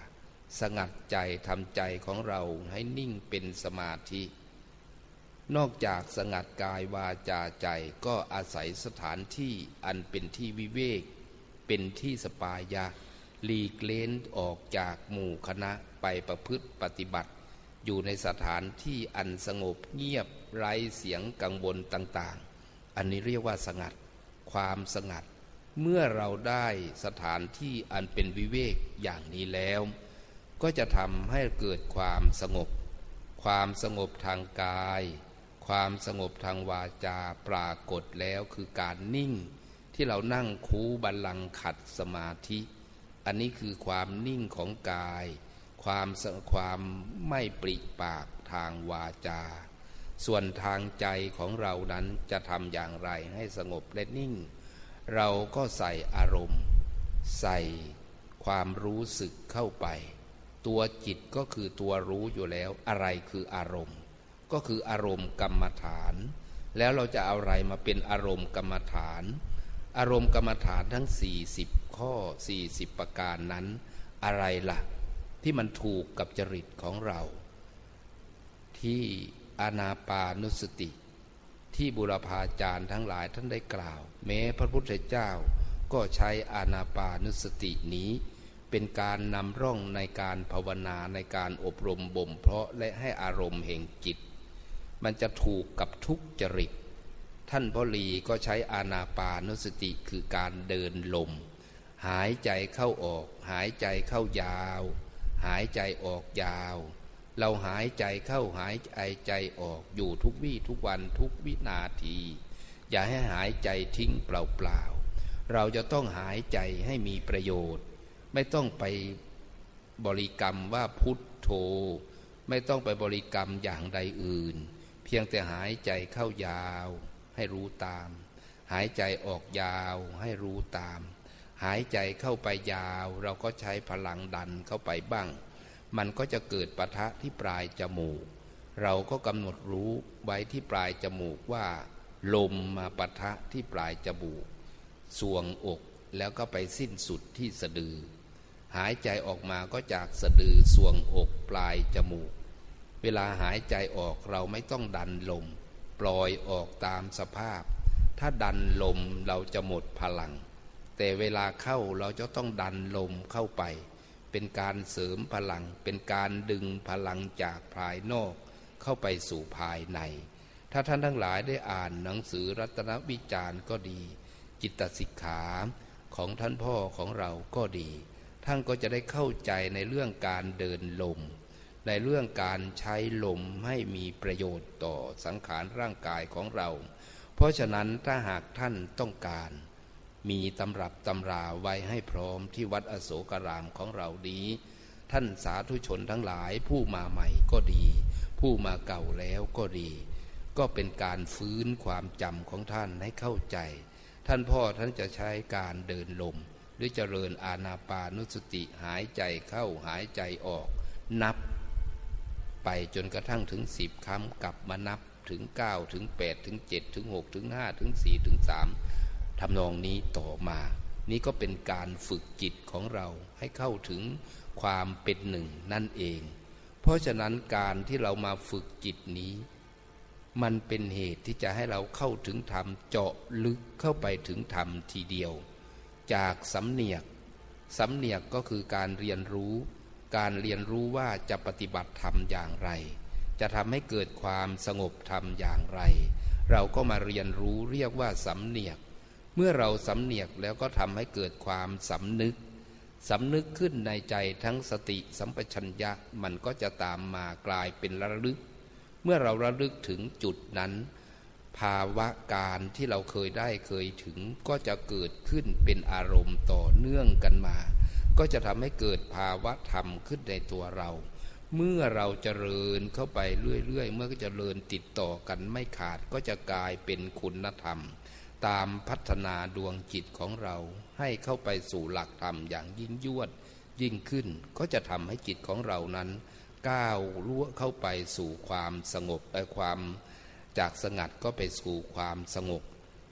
สงัดใจทำใจของเราให้นิ่งเป็นสมาธิ นอกจากสงัดกายวาจาใจก็อาศัยสถานที่อันเป็นที่วิเวก เป็นที่สปายะหลีกเล้นออกจากหมู่คณะไปประพฤติปฏิบัติ อยู่ในสถานที่อันสงบเงียบไร้เสียงกังวลต่างๆ อันนี้เรียกว่าสงัด ความสงัด เมื่อเราได้สถานที่อันเป็นวิเวกอย่างนี้แล้ว ก็จะทำให้เกิดความสงบ ความสงบทางกาย ความสงบทางวาจาปรากฏแล้วคือการนิ่ง ที่เรานั่งคูบัลลังขัดสมาธิ อันนี้คือความนิ่งของกาย ความความไม่ปริปากทางวาจา ส่วนทางใจของเรานั้นจะทำอย่างไรให้สงบและนิ่ง เราก็ใส่อารมณ์ ใส่ความรู้สึกเข้าไป ตัวจิตก็คือตัวรู้อยู่แล้วอะไรคืออารมณ์ ก็คืออารมณ์กรรมฐาน แล้วเราจะเอาอะไรมาเป็นอารมณ์กรรมฐาน อารมณ์กรรมฐานทั้ง 40 ข้อ 40 ประการนั้นอะไรละ่ะ ที่มันถูกกับจริตของเรา ที่อานาปานุสติ ที่บุรพาจารย์ทั้งหลายท่านได้กล่าว แม้พระพุทธเจ้าก็ใช้อานาปานุสตินี้ เป็นการนำร่องในการภาวนาในการอบรมบ่มเพาะและให้อารมณ์แห่งจิต มันจะถูกกับทุกจริต ท่านพ่อลีก็ใช้อานาปานุสติคือการเดินลม หายใจเข้าออก หายใจเข้ายาว หายใจออกยาว เราหายใจเข้าหายใจใจออกอยู่ทุกวี่ทุกวันทุกวินาที อย่าให้หายใจทิ้งเปล่าๆ เราจะต้องหายใจให้มีประโยชน์ ไม่ต้องไปบริกรรมว่าพุทโธ ไม่ต้องไปบริกรรมอย่างใดอื่น เพียงแต่หายใจเข้ายาว ให้รู้ตาม หายใจออกยาวให้รู้ตาม หายใจเข้าไปยาว เราก็ใช้พลังดันเข้าไปบ้าง มันก็จะเกิดปะทะที่ปลายจมูก เราก็กำหนดรู้ไว้ที่ปลายจมูกว่า ลมมาปะทะที่ปลายจมูกสวงอกแล้วก็ไปสิ้นสุดที่สะดือ หายใจออกมาก็จากสะดือสวงอกปลายจมูก เวลาหายใจออกเราไม่ต้องดันลม ปล่อยออกตามสภาพ ถ้าดันลมเราจะหมดพลัง แต่เวลาเข้าเราจะต้องดันลมเข้าไป เป็นการเสริมพลัง เป็นการดึงพลังจากภายนอก เข้าไปสู่ภายใน ถ้าท่านทั้งหลายได้อ่านหนังสือรัตนวิจารณ์ก็ดี จิตสิกขาของท่านพ่อของเราก็ดี ท่านก็จะได้เข้าใจในเรื่องการเดินลม ในเรื่องการใช้ลมให้มีประโยชน์ต่อสังขารร่างกายของเรา เพราะฉะนั้นถ้าหากท่านต้องการ มีตำรับตำราไว้ให้พร้อมที่วัดอโศการามของเราดีท่านสาธุชนทั้งหลายผู้มาใหม่ก็ดี ผู้มาเก่าแล้วก็ดี ก็เป็นการฟื้นความจำของท่านให้เข้าใจ ท่านพ่อท่านจะใช้การเดินลมรือเจริญอาณาปานุสติหายใจเข้าหายใจออก นับ ไปจนกระทั่งถึงสิบคำกลับมานับถึงเก้าถึงแปดถึงเจ็ดถึงหกถึงห้าถึงสี่ถึงสาม ทำนองนี้ต่อมา นี่ก็เป็นการฝึกจิตของเราให้เข้าถึงความเป็นหนึ่งนั่นเอง เพราะฉะนั้นการที่เรามาฝึกจิตนี้ มันเป็นเหตุที่จะให้เราเข้าถึงธรรมเจาะลึกเข้าไปถึงธรรมทีเดียว จากสำเนียกสำเนียกก็คือการเรียนรู้ การเรียนรู้ว่าจะปฏิบัติธรรมอย่างไร จะทำให้เกิดความสงบธรรมอย่างไร เราก็มาเรียนรู้เรียกว่าสำเนียก เมื่อเราสำเนียกแล้วก็ทำให้เกิดความสำนึกสำนึกขึ้นในใจทั้งสติสัมปชัญญะมันก็จะตามมากลายเป็นระลึก เมื่อเราระลึกถึงจุดนั้น ภาวะการที่เราเคยได้เคยถึงก็จะเกิดขึ้นเป็นอารมณ์ต่อเนื่องกันมา ก็จะทำให้เกิดภาวะธรรมขึ้นในตัวเรา เมื่อเราจเจริญเข้าไปเรื่อยๆ เมื่อก็จเจริญติดต่อกันไม่ขาดก็จะกลายเป็นคุณธรรม ตามพัฒนาดวงจิตของเรา ให้เข้าไปสู่หลักธรรมอย่างยิ่งยวดยิ่งขึ้น ก็จะทำให้จิตของเรานั้น ก้าวล่วเข้าไปสู่ความสงบและความจากสงัดก็ไปสู่ความสงบ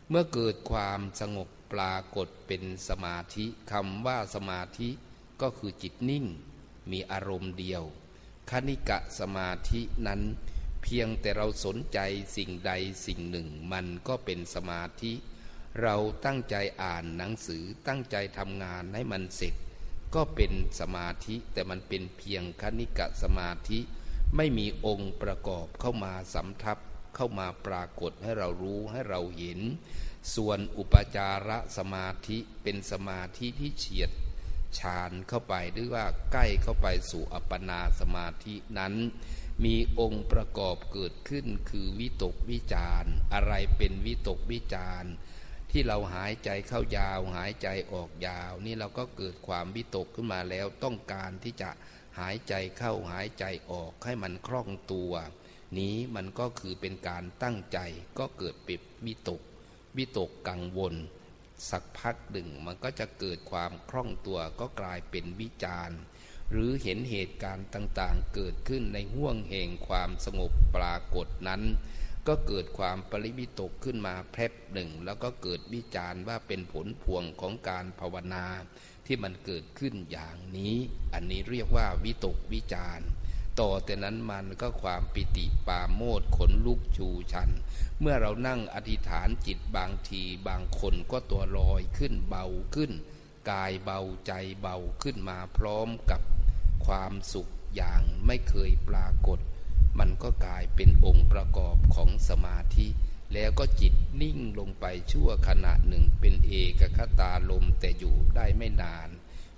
เมื่อเกิดความสงบปรากฏเป็นสมาธิคำว่าสมาธิก็คือจิตนิ่ง มีอารมณ์เดียวคณิกะสมาธินั้น เพียงแต่เราสนใจสิ่งใดสิ่งหนึ่งมันก็เป็นสมาธิ เราตั้งใจอ่านหนังสือตั้งใจทำงานให้มันเสร็จ ก็เป็นสมาธิแต่มันเป็นเพียงคณิกะสมาธิ ไม่มีองค์ประกอบเข้ามาสำทับเข้ามาปรากฏให้เรารู้ให้เราเห็น ส่วนอุปจารสมาธิเป็นสมาธิที่เฉียดฌานเข้าไปหรือว่าใกล้เข้าไปสู่อัปปนาสมาธินั้น มีองค์ประกอบเกิดขึ้นคือวิตกวิจารอะไรเป็นวิตกวิจารที่เราหายใจเข้ายาว หายใจออกยาว นี่เราก็เกิดความวิตกขึ้นมาแล้วต้องการที่จะหายใจเข้าหายใจออกให้มันคล่องตัว นี้มันก็คือเป็นการตั้งใจก็เกิดปิดวิตก วิตกกังวล สักพักหนึ่งมันก็จะเกิดความคล่องตัวก็กลายเป็นวิจารณ์ หรือเห็นเหตุการณ์ต่างๆ เกิดขึ้นในห่วงแห่งความสงบปรากฏนั้น ก็เกิดความปริวิตกขึ้นมาแพรบหนึ่ง แล้วก็เกิดวิจารณ์ว่าเป็นผลพวงของการภาวนาที่มันเกิดขึ้นอย่างนี้ อันนี้เรียกว่าวิตกวิจารณ์ต่อแต่นั้นมันก็ความปิติปาโมดขนลุกชูชัน เมื่อเรานั่งอธิษฐานจิตบางทีบางคนก็ตัวลอยขึ้นเบาขึ้น กายเบาใจเบาขึ้นมาพร้อมกับ ความสุขอย่างไม่เคยปรากฏ มันก็กลายเป็นองค์ประกอบของสมาธิ แล้วก็จิตนิ่งลงไปชั่วขณะหนึ่งเป็นเอกคตาลมแต่อยู่ได้ไม่นาน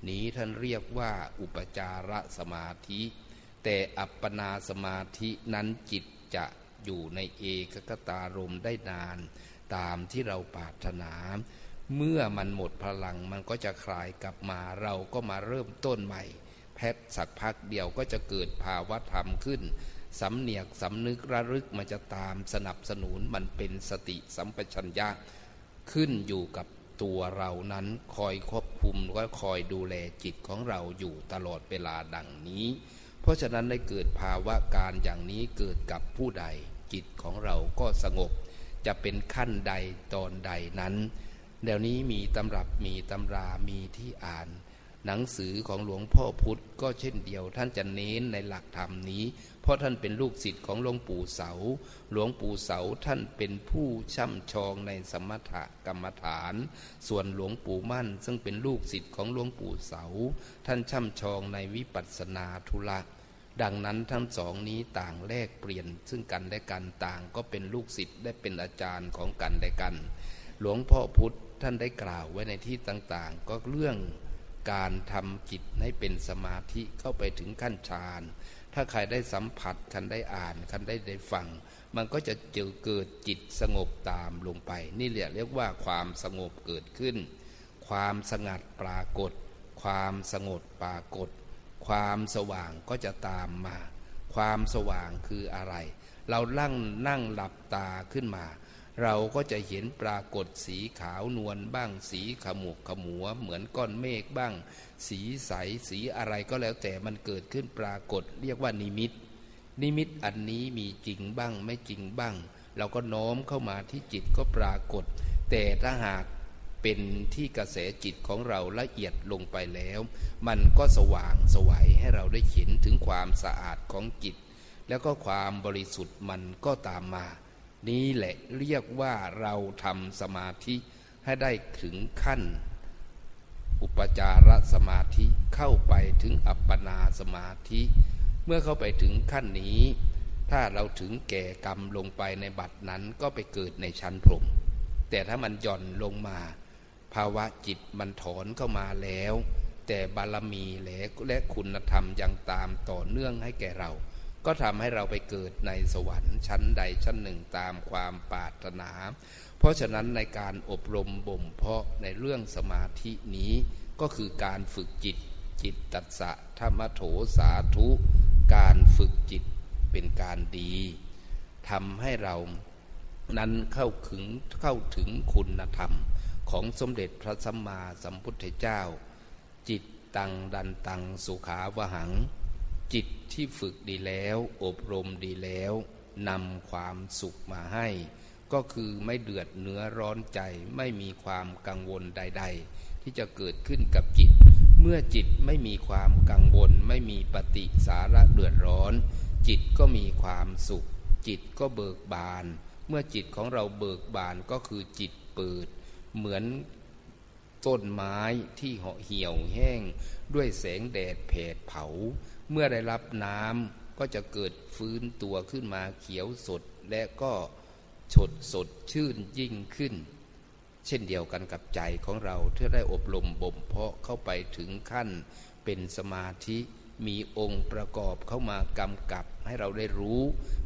นี้ท่านเรียกว่าอุปจารสมาธิ แต่อัปปนาสมาธินั้นจิตจะอยู่ในเอกคตารมได้นาน ตามที่เราปรารถนาเมื่อมันหมดพลังมันก็จะคลายกลับมาเราก็มาเริ่มต้นใหม่ พบสักพักเดียวก็จะเกิดภาวะธรรมขึ้นสำเนียกสำนึกระลึกมันจะตามสนับสนุนมันเป็นสติสัมปชัญญะขึ้นอยู่กับตัวเรานั้นคอยควบคุมและคอยดูแลจิตของเราอยู่ตลอดเวลาดังนี้ เพราะฉะนั้นได้เกิดภาวะการอย่างนี้เกิดกับผู้ใด จิตของเราก็สงบ จะเป็นขั้นใดตอนใดนั้นเดี๋ยวนี้มีตำรับมีตำรามีที่อ่าน หนังสือของหลวงพ่อพุธก็เช่นเดียว ท่านจะเน้นในหลักธรรมนี้ เพราะท่านเป็นลูกศิษย์ของหลวงปู่เสา หลวงปู่เสาท่านเป็นผู้ช่ำชองในสมถกรรมฐาน ส่วนหลวงปู่มั่น ซึ่งเป็นลูกศิษย์ของหลวงปู่เสา ท่านช่ำชองในวิปัสสนาธุระดังนั้นทั้งสองนี้ต่างแลกเปลี่ยน ซึ่งกันและกันต่างก็เป็นลูกศิษย์ได้เป็นอาจารย์ของกันและกัน หลวงพ่อพุธท่านได้กล่าวไว้ในที่ต่างๆ ก็เรื่อง การทำจิตให้เป็นสมาธิเข้าไปถึงขั้นฌาน ถ้าใครได้สัมผัสคันได้อ่านคันได้ได้ฟัง มันก็จะเจอเกิดจิตสงบตามลงไป นี่เรียกเรียกว่าความสงบเกิดขึ้น ความสงัดปรากฏ ความสงบปรากฏ ความสว่างก็จะตามมา ความสว่างคืออะไร เราลั่งนั่งหลับตาขึ้นมา เราก็จะเห็นปรากฏสีขาวนวลบ้าง สีขมุกขมัว เหมือนก้อนเมฆบ้าง สีใสสีอะไรก็แล้วแต่มันเกิดขึ้นปรากฏ เรียกว่านิมิต นิมิตอันนี้มีจริงบ้างไม่จริงบ้าง เราก็น้อมเข้ามาที่จิตก็ปรากฏ แต่ถ้าหากเป็นที่กระแสจิตของเราละเอียดลงไปแล้ว มันก็สว่างสวัยให้เราได้เห็นถึงความสะอาดของจิต แล้วก็ความบริสุทธิ์มันก็ตามมา นี้แหละเรียกว่าเราทำสมาธิให้ได้ถึงขั้น อุปจารสมาธิเข้าไปถึงอัปปนาสมาธิ เมื่อเข้าไปถึงขั้นนี้ ถ้าเราถึงแก่กรรมลงไปในบัดนั้นก็ไปเกิดในชั้นพรหมแต่ถ้ามันหย่อนลงมา ภาวะจิตมันถอนเข้ามาแล้ว แต่บารมีและคุณธรรมยังตามต่อเนื่องให้แก่เรา ก็ทำให้เราไปเกิดในสวรรค์ชั้นใดชั้นหนึ่งตามความปรารถนา เพราะฉะนั้นในการอบรมบ่มเพาะในเรื่องสมาธินี้ก็คือการฝึกจิตจิตตัสะธรรมโถสาธุ การฝึกจิตเป็นการดีทำให้เรานั้นเข้าถึงเข้าถึงคุณธรรมของสมเด็จพระสัมมาสัมพุทธเจ้า จิตตังดันตังสุขาวหัง จิต ที่ฝึกดีแล้ว อบรมดีแล้วนำความสุขมาให้ ก็คือไม่เดือดเนื้อร้อนใจไม่มีความกังวลใด ๆ ที่จะเกิดขึ้นกับจิต เมื่อจิตไม่มีความกังวล ไม่มีปฏิสาระเดือดร้อน จิตก็มีความสุข จิตก็เบิกบาน เมื่อจิตของเราเบิกบานก็คือจิตเปิด เหมือนต้นไม้ที่เหี่ยวแห้ง ด้วยแสงแดดแผดเผา เมื่อได้รับน้ำก็จะเกิดฟื้นตัวขึ้นมาเขียวสดและก็ฉดสดชื่นยิ่งขึ้น เช่นเดียวกันกับใจของเราที่ได้อบรมบ่มเพาะเข้าไปถึงขั้นเป็นสมาธิมีองค์ประกอบเข้ามากำกับให้เราได้รู้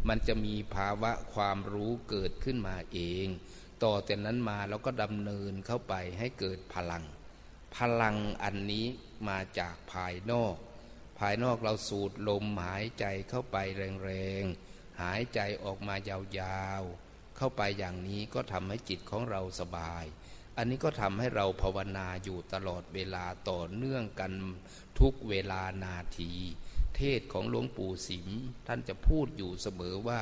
มันจะมีภาวะความรู้เกิดขึ้นมาเอง ต่อแต่นั้นมาเราก็ดำเนินเข้าไปให้เกิดพลัง พลังอันนี้มาจากภายนอก ภายนอกเราสูดลมหายใจเข้าไปแรงๆ หายใจออกมายาวๆ เข้าไปอย่างนี้ก็ทำให้จิตของเราสบาย อันนี้ก็ทำให้เราภาวนาอยู่ตลอดเวลาต่อเนื่องกันทุกเวลานาที เทศของหลวงปู่สิมท่านจะพูดอยู่เสมอว่า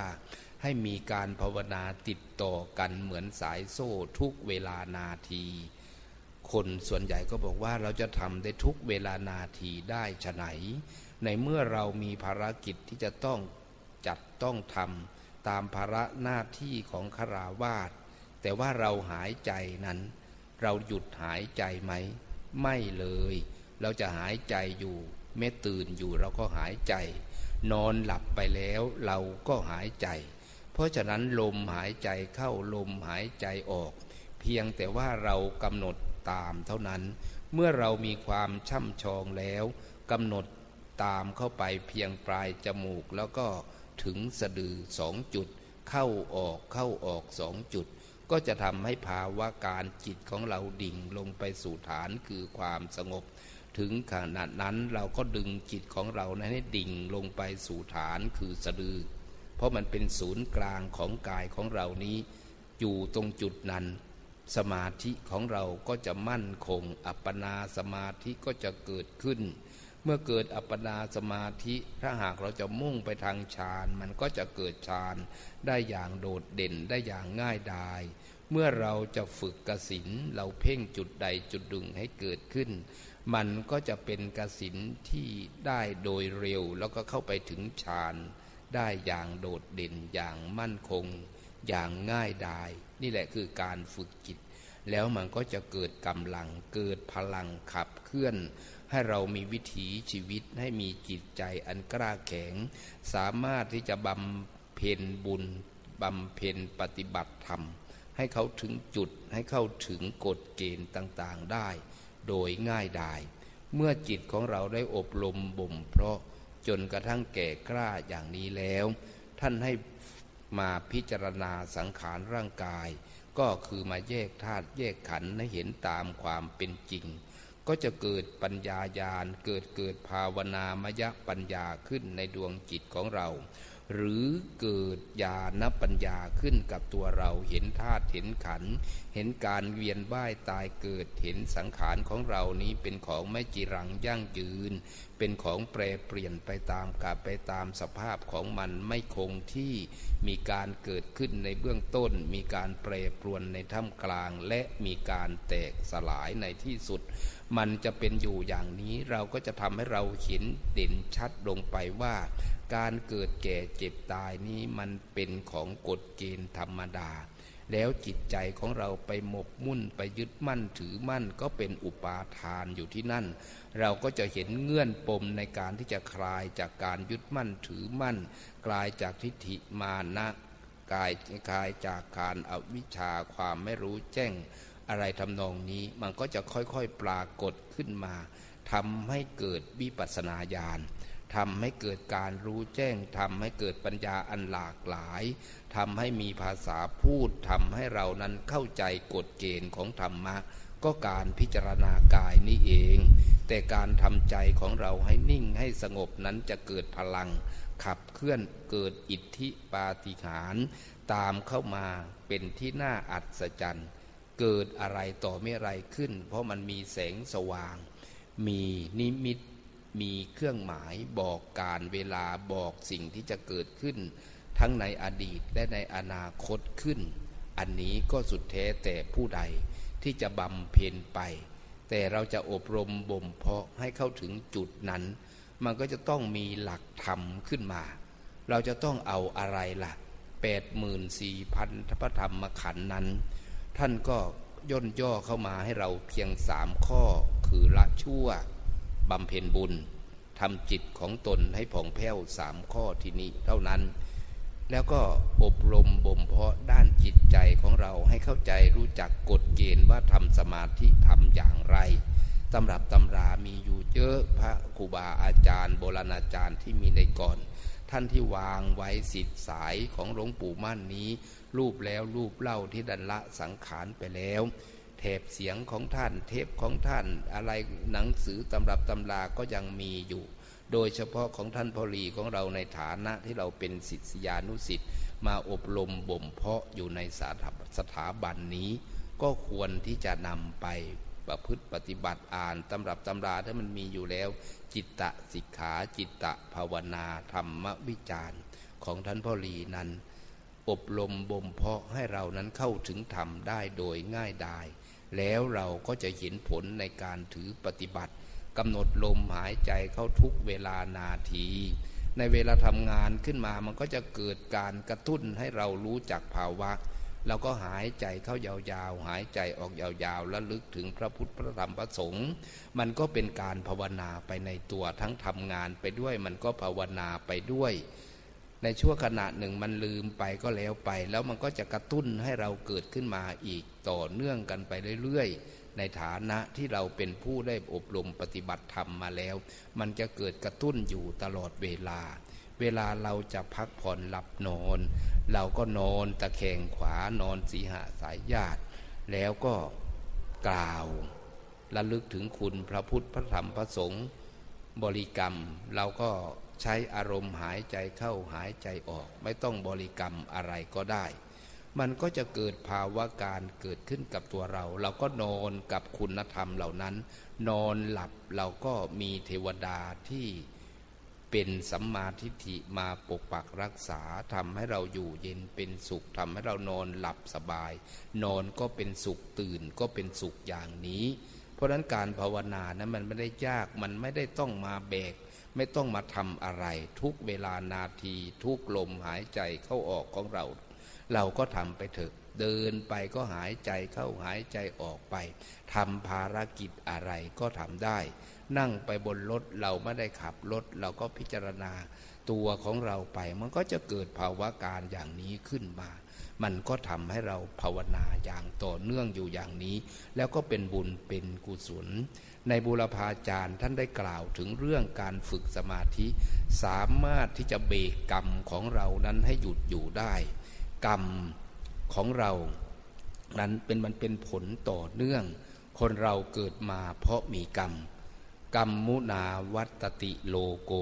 ให้มีการภาวนาติดต่อกันเหมือนสายโซ่ทุกเวลานาที คนส่วนใหญ่ก็บอกว่าเราจะทำได้ทุกเวลานาทีได้ฉไหน ในเมื่อเรามีภารกิจที่จะต้องจัดต้องทำตามภาระหน้าที่ของคราวาสแต่ว่าเราหายใจนั้น เราหยุดหายใจไหม ไม่เลย เราจะหายใจอยู่เมื่อตื่นอยู่เราก็หายใจ นอนหลับไปแล้วเราก็หายใจ เพราะฉะนั้นลมหายใจเข้าลมหายใจออก เพียงแต่ว่าเรากำหนด ตามเท่านั้น เมื่อเรามีความช่ำชองแล้วกำหนดตามเข้าไปเพียงปลายจมูกแล้วก็ถึงสะดือสองจุด เข้าออกเข้าออกสองจุด ก็จะทำให้ภาวะการจิตของเราดิ่งลงไปสู่ฐานคือความสงบ ถึงขนาดนั้นเราก็ดึงจิตของเราให้ดิ่งลงไปสู่ฐานคือสะดือ เพราะมันเป็นศูนย์กลางของกายของเรานี้ อยู่ตรงจุดนั้น สมาธิของเราก็จะมั่นคง อัปปนาสมาธิก็จะเกิดขึ้น เมื่อเกิดอัปปนาสมาธิถ้าหากเราจะมุ่งไปทางฌานมันก็จะเกิดฌานได้อย่างโดดเด่นได้อย่างง่ายดาย เมื่อเราจะฝึกกสินเราเพ่งจุดใดจุดดึงให้เกิดขึ้น มันก็จะเป็นกสินที่ได้โดยเร็วแล้วก็เข้าไปถึงฌานได้อย่างโดดเด่นอย่างมั่นคง อย่างง่ายดาย นี่แหละคือการฝึกจิต แล้วมันก็จะเกิดกำลังเกิดพลังขับเคลื่อน ให้เรามีวิถีชีวิตให้มีจิตใจอันกล้าแข็ง สามารถที่จะบำเพ็ญบุญบำเพ็ญปฏิบัติธรรม ให้เขาถึงจุดให้เข้าถึงกฎเกณฑ์ต่างๆได้ โดยง่ายดาย เมื่อจิตของเราได้อบรมบ่มเพราะจนกระทั่งแก่กล้าอย่างนี้แล้ว ท่านให้ มาพิจารณาสังขารร่างกาย ก็คือมาแยกธาตุแยกขันธ์ให้เห็นตามความเป็นจริง ก็จะเกิดปัญญาญาณเกิดเกิดภาวนามยปัญญาขึ้นในดวงจิตของเรา หรือเกิดญาณปัญญาขึ้นกับตัวเราเห็นธาตุเห็นขัน เห็นการเวียนว่ายตายเกิดเห็นสังขารของเรานี้เป็นของไม่จีรังยั่งยืน เป็นของแปรเปลี่ยนไปตามกาไปตามสภาพของมันไม่คงที่มีการเกิดขึ้นในเบื้องต้น มีการแปรปรวนในท่ามกลาง และมีการแตกสลายในที่สุด มันจะเป็นอยู่อย่างนี้เราก็จะทำให้เราเห็นเด่นชัดลงไปว่า การเกิดแก่เจ็บตายนี้มันเป็นของกฎเกณฑ์ธรรมดา แล้วจิตใจของเราไปหมกมุ่นไปยึดมั่นถือมั่นก็เป็นอุปาทานอยู่ที่นั่น เราก็จะเห็นเงื่อนปมในการที่จะคลายจากการยึดมั่นถือมั่นกลายจากทิฏฐิมานะกายคลายจากการอวิชชาความไม่รู้แจ้ง อะไรทำนองนี้มันก็จะค่อยๆปรากฏขึ้นมาทำให้เกิดวิปัสสนาญาณ ทำให้เกิดการรู้แจ้งทำให้เกิดปัญญาอันหลากหลายทำให้มีภาษาพูดทำให้เรานั้นเข้าใจกฎเกณฑ์ของธรรมะ ก็การพิจารณากายนี่เอง แต่การทำใจของเราให้นิ่งให้สงบนั้นจะเกิดพลัง ขับเคลื่อนเกิดอิทธิปาฏิหาริย์ตามเข้ามาเป็นที่น่าอัศจรรย์ เกิดอะไรต่อไม่ไรขึ้น เพราะมันมีแสงสว่าง มีนิมิต มีเครื่องหมายบอกการเวลาบอกสิ่งที่จะเกิดขึ้น ทั้งในอดีตและในอนาคตขึ้น อันนี้ก็สุดแท้แต่ผู้ใดที่จะบำเพ็ญไป แต่เราจะอบรมบ่มเพาะให้เข้าถึงจุดนั้น มันก็จะต้องมีหลักธรรมขึ้นมา เราจะต้องเอาอะไรละ่ะแปดหมื่นสี่พันพระธรรมขันนั้น ท่านก็ย่นย่อเข้ามาให้เราเพียงสามข้อคือละชั่ว บำเพ็ญบุญทำจิตของตนให้ผ่องแผ้วสามข้อที่นี้เท่านั้น แล้วก็อบรมบ่มเพาะด้านจิตใจของเราให้เข้าใจรู้จักกฎเกณฑ์ว่าทำสมาธิทำอย่างไรตำรับตำรามีอยู่เยอะพระครูบาอาจารย์ โบราณอาจารย์ที่มีในก่อน ท่านที่วางไว้สิทธิสายของหลวงปู่มั่นนี้ รูปแล้วรูปเล่าที่ดันละสังขารไปแล้ว ทปเสียงของท่าน เทปของท่าน อะไรหนังสือตำรับตำราก็ยังมีอยู่ โดยเฉพาะของท่านพอลีของเราในฐานะที่เราเป็นศิษยานุศิษย์มาอบรมบ่มเพาะอยู่ในสถาบันนี้ ก็ควรที่จะนำไปประพฤติปฏิบัติอ่านตำรับตำราถ้ามันมีอยู่แล้ว จิตตะสิกขาจิตตะภาวนาธรรมวิจารณ์ของท่านพ่อลีนั้น อบรมบ่มเพาะให้เรานั้นเข้าถึงธรรมได้โดยง่ายดาย แล้วเราก็จะเห็นผลในการถือปฏิบัติกำหนดลมหายใจเข้าทุกเวลานาที ในเวลาทำงานขึ้นมามันก็จะเกิดการกระตุ้นให้เรารู้จักภาวะ เราก็หายใจเข้ายาวๆ หายใจออกยาวๆ แล้วลึกถึงพระพุทธพระธรรมพระสงฆ์มันก็เป็นการภาวนาไปในตัวทั้งทำงานไปด้วยมันก็ภาวนาไปด้วย ในช่วงขณะหนึ่งมันลืมไปก็แล้วไป แล้วมันก็จะกระตุ้นให้เราเกิดขึ้นมาอีกต่อเนื่องกันไปเรื่อยๆ ในฐานะที่เราเป็นผู้ได้อบรมปฏิบัติธรรมมาแล้ว มันจะเกิดกระตุ้นอยู่ตลอดเวลา เวลาเราจะพักผ่อนหลับนอน เราก็นอนตะแคงขวานอนสีหาสายญาติ แล้วก็กล่าวระลึกถึงคุณพระพุทธพระธรรมพระสงฆ์บริกรรมเราก็ ใช้อารมณ์หายใจเข้าหายใจออก ไม่ต้องบริกรรมอะไรก็ได้ มันก็จะเกิดภาวะการเกิดขึ้นกับตัวเรา เราก็นอนกับคุณธรรมเหล่านั้น นอนหลับเราก็มีเทวดาที่เป็นสัมมาทิฏฐิมาปกปักรักษาทำให้เราอยู่เย็นเป็นสุขทำให้เรานอนหลับสบาย นอนก็เป็นสุขตื่นก็เป็นสุขอย่างนี้ เพราะนั้นการภาวนานะมันไม่ได้ยากมันไม่ได้ต้องมาแบก ไม่ต้องมาทำอะไร ทุกเวลานาที ทุกลมหายใจเข้าออกของเรา เราก็ทำไปเถอะเดินไปก็หายใจเข้าหายใจออกไปทำภารกิจอะไรก็ทำได้ นั่งไปบนรถเราไม่ได้ขับรถ เราก็พิจารณาตัวของเราไป มันก็จะเกิดภาวะการอย่างนี้ขึ้นมา มันก็ทำให้เราภาวนาอย่างต่อเนื่องอยู่อย่างนี้ แล้วก็เป็นบุญเป็นกุศล ในบุรพาจารย์ท่านได้กล่าวถึงเรื่องการฝึกสมาธิ สามารถที่จะเบรกกรรมของเรานั้นให้หยุดอยู่ได้ กรรมของเรา นั้นเป็นมันเป็นผลต่อเนื่อง คนเราเกิดมาเพราะมีกรรม กรรมมุนาวัตติโลโก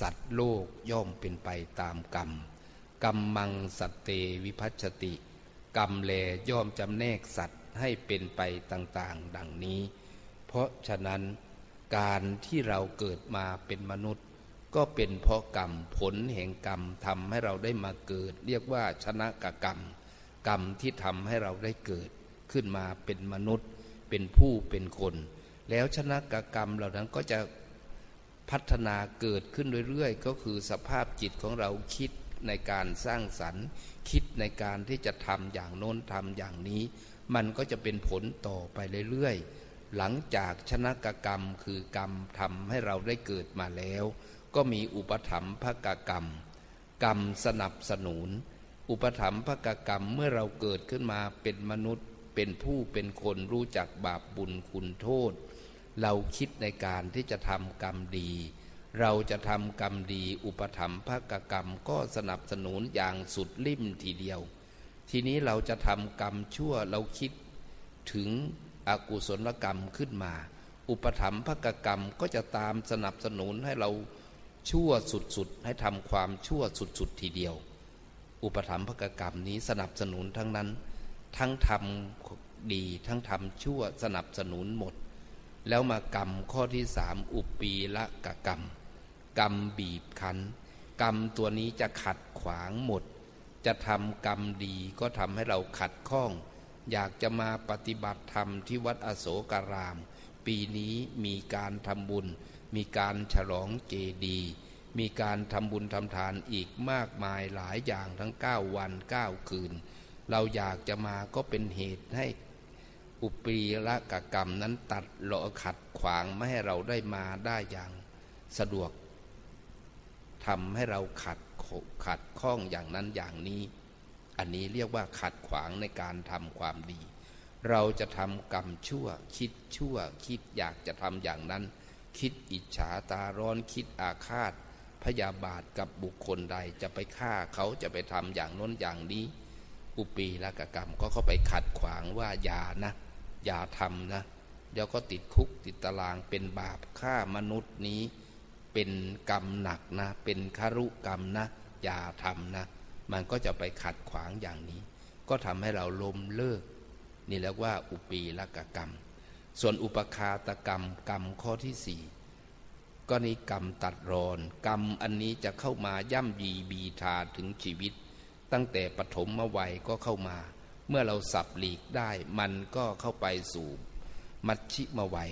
สัตว์โลกย่อมเป็นไปตามกรรม กรรมมังสัตเตวิพัชติ กรรมแลย่อมจำแนกสัตว์ให้เป็นไปต่างๆ ดังนี้ เพราะฉะนั้นการที่เราเกิดมาเป็นมนุษย์ ก็เป็นเพราะกรรมผลแห่งกรรมทำให้เราได้มาเกิด เรียกว่าชนะกกรรม กรรมที่ทำให้เราได้เกิดขึ้นมาเป็นมนุษย์ เป็นผู้เป็นคน แล้วชนะกกรรมเหล่านั้นก็จะพัฒนาเกิดขึ้นเรื่อยๆ ก็คือสภาพจิตของเราคิดในการสร้างสรรค์ คิดในการที่จะทำอย่างโน้นทำอย่างนี้ มันก็จะเป็นผลต่อไปเรื่อยๆ หลังจากชนะกกรรมคือกรรมทำให้เราได้เกิดมาแล้ว ก็มีอุปถัมภกกรรม กรรมสนับสนุน อุปถัมภกกรรมเมื่อเราเกิดขึ้นมาเป็นมนุษย์ เป็นผู้เป็นคนรู้จักบาปบุญคุณโทษ เราคิดในการที่จะทำกรรมดี เราจะทำกรรมดี อุปถัมภกกรรมก็สนับสนุนอย่างสุดลิ่มทีเดียว ทีนี้เราจะทำกรรมชั่วเราคิดถึง อกุศลกรรมขึ้นมา อุปถัมภกกรรมก็จะตามสนับสนุนให้เราชั่วสุดๆ ให้ทำความชั่วสุดๆ ทีเดียว อุปถัมภกกรรมนี้สนับสนุนทั้งนั้น ทั้งทำดีทั้งทำชั่วสนับสนุนหมด แล้วมากรรมข้อที่สามอุปปีละกะกรรม กรรมบีบคั้น กรรมตัวนี้จะขัดขวางหมด จะทำกรรมดีก็ทำให้เราขัดข้อง อยากจะมาปฏิบัติธรรมที่วัดอโศการาม ปีนี้มีการทำบุญ มีการฉลองเจดี มีการทำบุญทำทานอีกมากมายหลายอย่างทั้งเก้าวันเก้าคืน เราอยากจะมาก็เป็นเหตุให้อุปีละกกรรมนั้นตัดหลอขัดขวางไม่ให้เราได้มาได้อย่างสะดวกทำให้เราขัดขัดข้องอย่างนั้นอย่างนี้ อันนี้เรียกว่าขัดขวางในการทำความดี เราจะทำกรรมชั่ว คิดชั่ว คิดอยากจะทำอย่างนั้น คิดอิจฉาตาร้อนคิดอาฆาต พยาบาทกับบุคคลใดจะไปฆ่าเขาจะไปทำอย่างน้นอย่างนี้ อุปีละกกรรมก็เข้าไปขัดขวางว่าอย่านะ อย่าทำนะเดี๋ยวก็ติดคุกติดตารางเป็นบาปฆ่ามนุษย์นี้ เป็นกรรมหนักนะ เป็นคารุกรรมนะ อย่าทำนะ มันก็จะไปขัดขวางอย่างนี้ ก็ทำให้เราลมเลิก นี่แล้วว่า อุปีละกกรรม ส่วนอุปคาตกรรมกรรมข้อที่สี่ก็นี้กรรมตัดรอน กรรมอันนี้จะเข้ามาย่ำยีบีทาถึงชีวิต ตั้งแต่ปฐมวัยก็เข้ามา เมื่อเราสับหลีกได้ มันก็เข้าไปสู่ มัชชิมวัย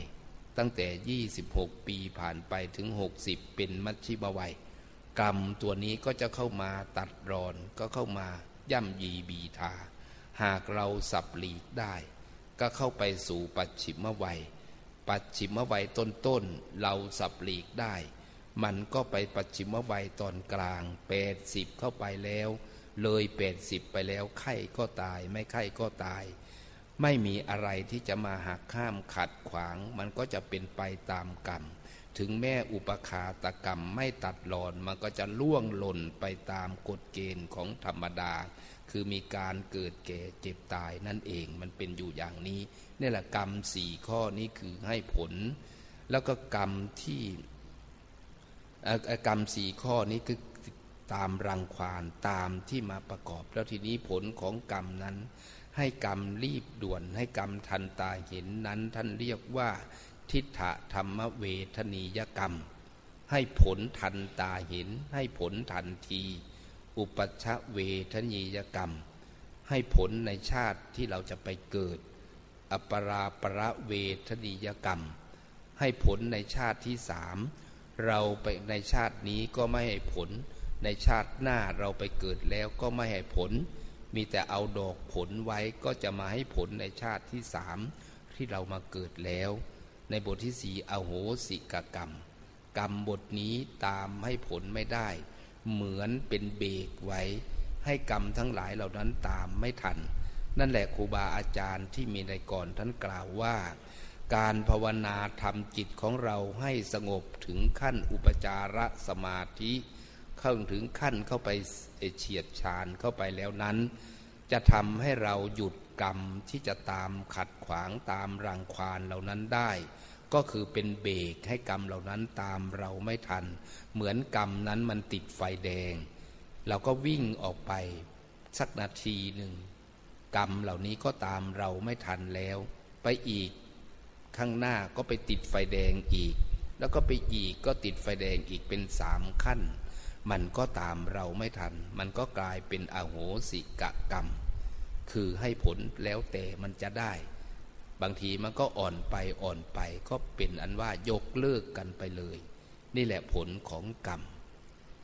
ตั้งแต่ 26 ปีผ่านไปถึง 60 เป็นมัชชิมวัย กรรมตัวนี้ก็จะเข้ามาตัดรอนก็เข้ามาย่ำยีบีทา หากเราสับหลีกได้ ก็เข้าไปสู่ปัจฉิมวัย ปัจฉิมวัยต้นๆเราสับหลีกได้ มันก็ไปปัจฉิมวัยตอนกลางแปดสิบเข้าไปแล้ว เลยแปดสิบไปแล้วไข้ก็ตายไม่ไข้ก็ตาย ไม่มีอะไรที่จะมาหักข้ามขัดขวาง มันก็จะเป็นไปตามกรรม ถึงแม่อุปคาตกรรมไม่ตัดหลอนมันก็จะล่วงหล่นไปตามกฎเกณฑ์ของธรรมดา คือมีการเกิดแก่เจ็บตายนั่นเองมันเป็นอยู่อย่างนี้นี่แหละกรรมสี่ข้อนี้คือให้ผล แล้วก็กรรมที่กรรมสี่ข้อนี้คือตามรังควานตามที่มาประกอบ แล้วทีนี้ผลของกรรมนั้น ให้กรรมรีบด่วน ให้กรรมทันตาเห็นนั้นท่านเรียกว่า ทิฏฐธรรมเวทนียกรรม ให้ผลทันตาเห็น ให้ผลทันที อุปัชเวทนียกรรม ให้ผลในชาติที่เราจะไปเกิด อปราประเวทนียกรรม ให้ผลในชาติที่สามเราไปในชาตินี้ก็ไม่ให้ผล ในชาติหน้าเราไปเกิดแล้วก็ไม่ให้ผล มีแต่เอาดอกผลไว้ก็จะมาให้ผลในชาติที่สามที่เรามาเกิดแล้ว ในบทที่สี่อโหสิกกรรม กรรมบทนี้ตามให้ผลไม่ได้ เหมือนเป็นเบรกไว้ ให้กรรมทั้งหลายเหล่านั้นตามไม่ทัน นั่นแหละครูบาอาจารย์ที่มีในก่อนท่านกล่าวว่า การภาวนาทำจิตของเราให้สงบถึงขั้นอุปจารสมาธิเข้าถึงขั้นเข้าไปเฉียดชานเข้าไปแล้วนั้น จะทำให้เราหยุดกรรมที่จะตามขัดขวางตามรังควานเหล่านั้นได้ ก็คือเป็นเบรกให้กรรมเหล่านั้นตามเราไม่ทัน เหมือนกรรมนั้นมันติดไฟแดง เราก็วิ่งออกไปสักนาทีหนึ่งกรรมเหล่านี้ก็ตามเราไม่ทันแล้ว ไปอีกข้างหน้าก็ไปติดไฟแดงอีก แล้วก็ไปอีกก็ติดไฟแดงอีกเป็นสามขั้น มันก็ตามเราไม่ทัน มันก็กลายเป็นอโหสิกกรรม คือให้ผลแล้วแต่มันจะได้ บางทีมันก็อ่อนไปอ่อนไป ก็เป็นอันว่ายกเลิกกันไปเลย นี่แหละผลของกรรม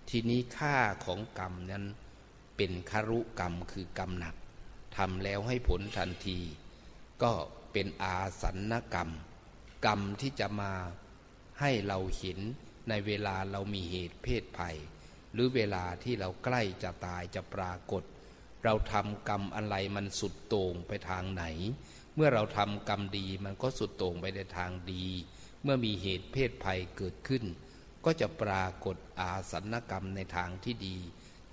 ทีนี้ค่าของกรรมนั้นเป็นคารุกรรมคือกรรมหนักทำแล้วให้ผลทันที ก็เป็นอาสันนกรรม กรรมที่จะมาให้เราเห็นในเวลาเรามีเหตุเพศภัย หรือเวลาที่เราใกล้จะตายจะปรากฏ เราทำกรรมอะไรมันสุดโต่งไปทางไหน เมื่อเราทำกรรมดีมันก็สุดโต่งไปในทางดี เมื่อมีเหตุเพศภัยเกิดขึ้น ก็จะปรากฏอาสันกรรมในทางที่ดี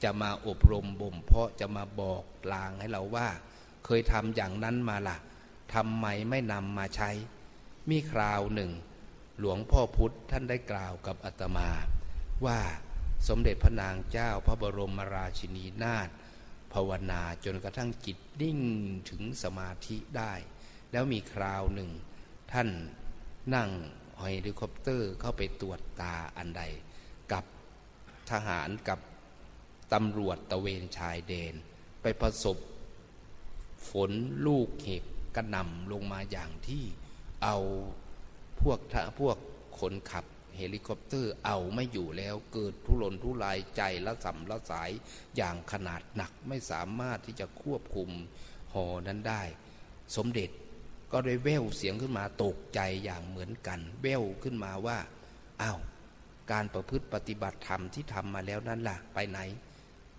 จะมาอบรมบ่มเพาะจะมาบอกลางให้เราว่า เคยทำอย่างนั้นมาละ่ะทำไมไม่นำมาใช้ มีคราวหนึ่ง หลวงพ่อพุธท่านได้กล่าวกับอาตมา ว่าสมเด็จพระนางเจ้าพระบรมราชินีนาถภาวนาจนกระทั่งจิตนิ่งถึงสมาธิได้ แล้วมีคราวหนึ่ง ท่านนั่งเฮลิคอปเตอร์เข้าไปตรวจตาอันใด กับทหารกับตำรวจตระเวนชายแดน ไปประสบฝนลูกเห็บกระหน่ำลงมาอย่างที่เอาพวกพวกคนขับเฮลิคอปเตอร์เอาไม่อยู่แล้วเกิดทุรนทุรายใจระส่ำระสายอย่างขนาดหนักไม่สามารถที่จะควบคุม ฮ. นั้นได้ สมเด็จ ก็ได้แว่วเสียงขึ้นมาตกใจอย่างเหมือนกัน แว่วขึ้นมาว่าอ้าวการประพฤติปฏิบัติธรรมที่ทำมาแล้วนั่นล่ะไปไหน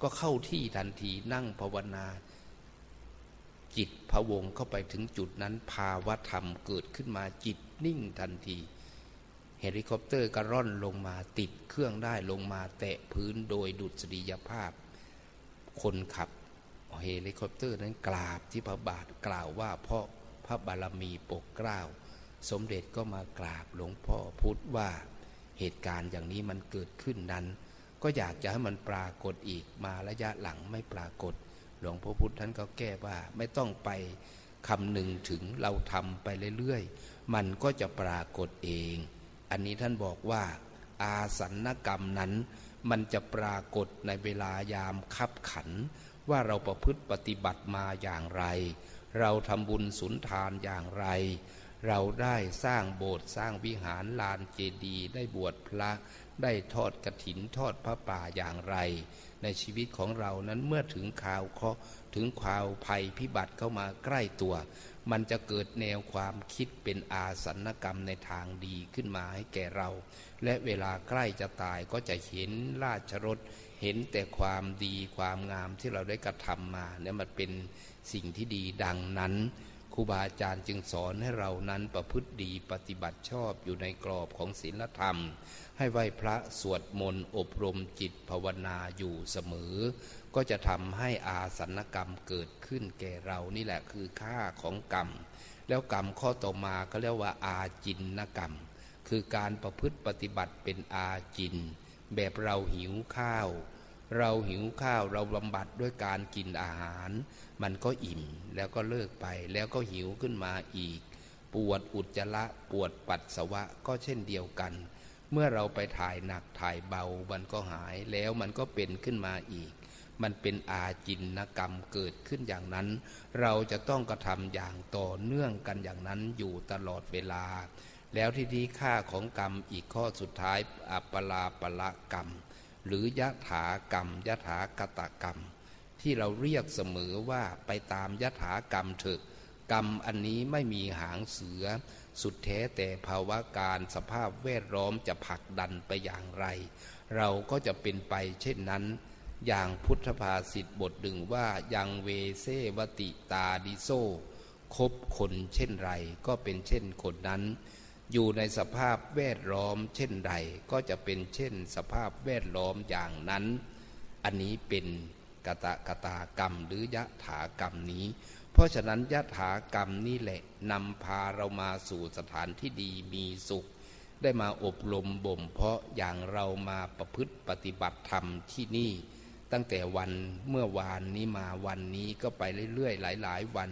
ก็เข้าที่ทันทีนั่งภาวนา จิตพะวงเข้าไปถึงจุดนั้นภาวะธรรมเกิดขึ้นมาจิตนิ่งทันทีเฮลิคอปเตอร์ก็ร่อนลงมาติดเครื่องได้ลงมาแตะพื้นโดยดุษณียภาพ คนขับเฮลิคอปเตอร์นั้นกราบที่พระบาทกล่าวว่าพระ พระบารมีปกเกล้า สมเด็จก็มากราบหลวงพ่อพุธว่าเหตุการณ์อย่างนี้มันเกิดขึ้นนั้น ก็อยากจะให้มันปรากฏอีกมาระยะหลังไม่ปรากฏ หลวงพ่อพุธท่านก็แก้ว่าไม่ต้องไปคำหนึ่งถึงเราทำไปเรื่อยๆ มันก็จะปรากฏเอง อันนี้ท่านบอกว่า อาสันกรรมนั้น มันจะปรากฏในเวลายามคับขัน ว่าเราประพฤติปฏิบัติมาอย่างไร เราทำบุญสุนทานอย่างไร เราได้สร้างโบสถ์สร้างวิหารลานเจดีย์ได้บวชพระได้ทอดกระถินทอดพระป่าอย่างไร ในชีวิตของเรานั้นเมื่อถึงข่าวเคาะถึงข่าวภัยพิบัติเข้ามาใกล้ตัว มันจะเกิดแนวความคิดเป็นอาสันกรรมในทางดีขึ้นมาให้แก่เรา และเวลาใกล้จะตายก็จะเห็นราชรถเห็นแต่ความดีความงามที่เราได้กระทำมาเนี่ยมันเป็น สิ่งที่ดีดังนั้นครูบาอาจารย์จึงสอนให้เรานั้นประพฤติดีปฏิบัติชอบอยู่ในกรอบของศีลธรรม ให้ไหวพระสวดมนต์อบรมจิตภาวนาอยู่เสมอ ก็จะทำให้อาสันกรรมเกิดขึ้นแก่เรานี่แหละคือค่าของกรรม แล้วกรรมข้อต่อมาก็เรียกว่าอาจินนกรรม คือการประพฤติปฏิบัติเป็นอาจิน แบบเราหิวข้าว เราหิวข้าวเราบำบัดด้วยการกินอาหาร มันก็อิ่มแล้วก็เลิกไปแล้วก็หิวขึ้นมาอีก ปวดอุจจาระปวดปัสสาวะก็เช่นเดียวกัน เมื่อเราไปถ่ายหนักถ่ายเบามันก็หายแล้วมันก็เป็นขึ้นมาอีก มันเป็นอาจินกรรมเกิดขึ้นอย่างนั้น เราจะต้องกระทำอย่างต่อเนื่องกันอย่างนั้นอยู่ตลอดเวลา แล้วที่นี้ค่าของกรรมอีกข้อสุดท้ายอัปลาปละกรรม หรือยะถากรรมยะถากตกรรม ที่เราเรียกเสมอว่าไปตามยะถากรรมเถอะกรรมอันนี้ไม่มีหางเสือ สุดแท้แต่ภาวะการสภาพแวดล้อมจะผลักดันไปอย่างไร เราก็จะเป็นไปเช่นนั้น อย่างพุทธภาษิตบทหนึ่งว่ายังเวเซวติตาดิโซคบคนเช่นไรก็เป็นเช่นคนนั้น อยู่ในสภาพแวดล้อม เช่นใดก็จะเป็นเช่น สภาพแวดล้อมอย่างนั้น อันนี้เป็นกตะกตากรรมหรือยะถากรรมนี้ เพราะฉะนั้นยะถากรรมนี่แหละนำพาเรามาสู่สถานที่ดีมีสุข ได้มาอบรมบ่มเพราะอย่างเรามาประพฤติปฏิบัติธรรมที่นี่ ตั้งแต่วันเมื่อวานนี้มาวันนี้ก็ไปเรื่อยๆ หลาย ๆ วัน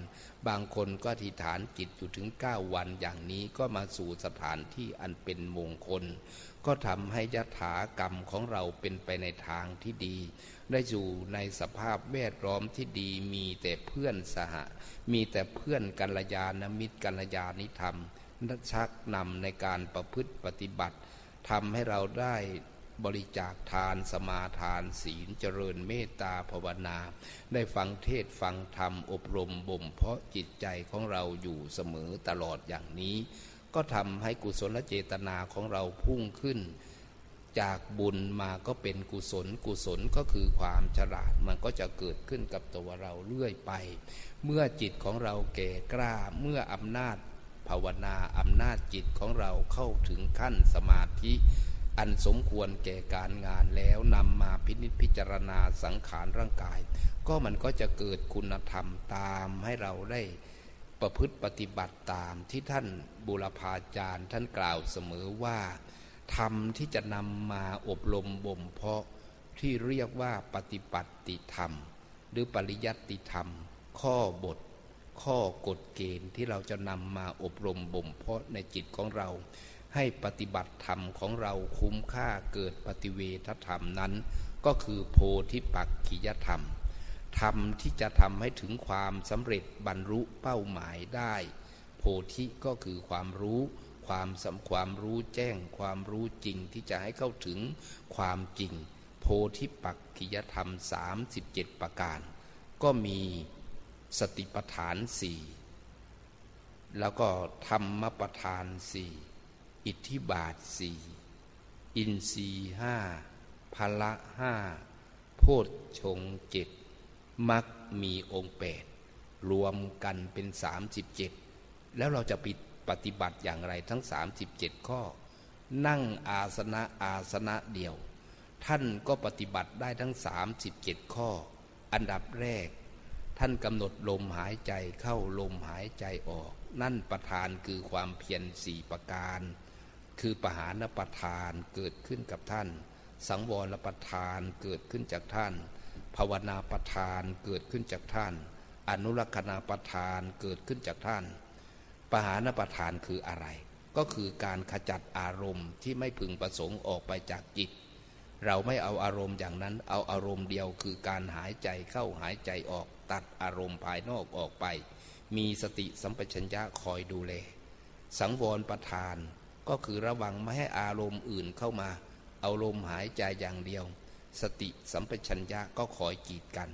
บางคนก็อธิฐานจิตอยู่ถึงเก้าวันอย่างนี้ก็มาสู่สถานที่อันเป็นมงคล ก็ทำให้ยถากรรมของเราเป็นไปในทางที่ดี ได้อยู่ในสภาพแวดล้อมที่ดีมีแต่เพื่อนสห มีแต่เพื่อนกัลยาณมิตรกัลยาณิธรรมนัชักนำในการประพฤติปฏิบัติทำให้เราได้ บริจาคทานสมาทานศีลเจริญเมตตาภาวนา ได้ฟังเทศฟังธรรมอบรมบ่มเพราะจิตใจของเราอยู่เสมอตลอดอย่างนี้ ก็ทำให้กุศลเจตนาของเราพุ่งขึ้น จากบุญมาก็เป็นกุศลกุศลก็คือความฉลาดมันก็จะเกิดขึ้นกับตัวเราเรื่อยไป เมื่อจิตของเราแก่กล้าเมื่ออำนาจภาวนาอำนาจจิตของเราเข้าถึงขั้นสมาธิ อันสมควรแก่การงานแล้วนำมาพินิจพิจารณาสังขารร่างกาย ก็มันก็จะเกิดคุณธรรมตามให้เราได้ประพฤติปฏิบัติตามที่ท่านบุรพาจารย์ท่านกล่าวเสมอว่าธรรมที่จะนำมาอบรมบ่มเพาะที่เรียกว่าปฏิปัติธรรม หรือปริยัติธรรม ข้อบท ข้อกฎเกณฑ์ที่เราจะนำมาอบรมบ่มเพาะในจิตของเรา ให้ปฏิบัติธรรมของเราคุ้มค่าเกิดปฏิเวทธรรมนั้น ก็คือโพธิปักขิยธรรม ธรรมที่จะทำให้ถึงความสำเร็จบรรลุเป้าหมายได้ โพธิก็คือความรู้ความสำความรู้แจ้งความรู้จริงที่จะให้เข้าถึงความจริง โพธิปักขิยธรรม 37 ประการ ก็มีสติปัฏฐานสี่แล้วก็ธรรมประธานสี่ อิทธิบาทสี่อินทรีห้าพละห้าโพชฌงเจ็ดมักมีองค์แปดรวมกันเป็น37แล้วเราจะปิดปฏิบัติอย่างไรทั้ง37ข้อ นั่งอาสนะอาสนะเดียว ท่านก็ปฏิบัติได้ทั้ง37ข้อ อันดับแรก ท่านกำหนดลมหายใจเข้าลมหายใจออก นั่นประธานคือความเพียรสี่ประการ คือปหานประธานเกิดขึ้นกับท่าน สังวรประธานเกิดขึ้นจากท่าน ภาวนาประธานเกิดขึ้นจากท่าน อนุรักษณาประธานเกิดขึ้นจากท่าน ปหานประธานคืออะไร ก็คือการขจัดอารมณ์ที่ไม่พึงประสงค์ออกไปจากจิต เราไม่เอาอารมณ์อย่างนั้น เอาอารมณ์เดียวคือการหายใจเข้าหายใจออกตัดอารมณ์ภายนอกออกไป มีสติสัมปชัญญะคอยดูแล สังวรประธาน ก็คือระวังไม่ให้อารมณ์อื่นเข้ามา เอาลมหายใจอย่างเดียว สติสัมปชัญญะก็คอยกีดกัน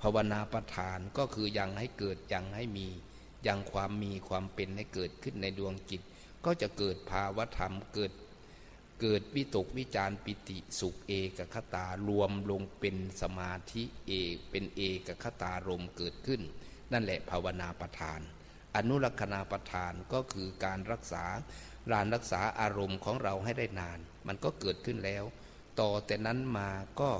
ภาวนาประทานก็คือยังให้เกิดยังให้มี ยังความมีความเป็นให้เกิดขึ้นในดวงจิต ก็จะเกิดภาวธรรมเกิด เกิดวิตกวิจารปิติสุขเอกคตารวมลงเป็นสมาธิเอเป็นเอกคตารมเกิดขึ้น นั่นแหละภาวนาประทาน อนุรักษณาประทานก็คือการรักษา รานรักษาอารมณ์ของเราให้ได้นาน มันก็เกิดขึ้นแล้ว ต่อแต่นั้นมาก็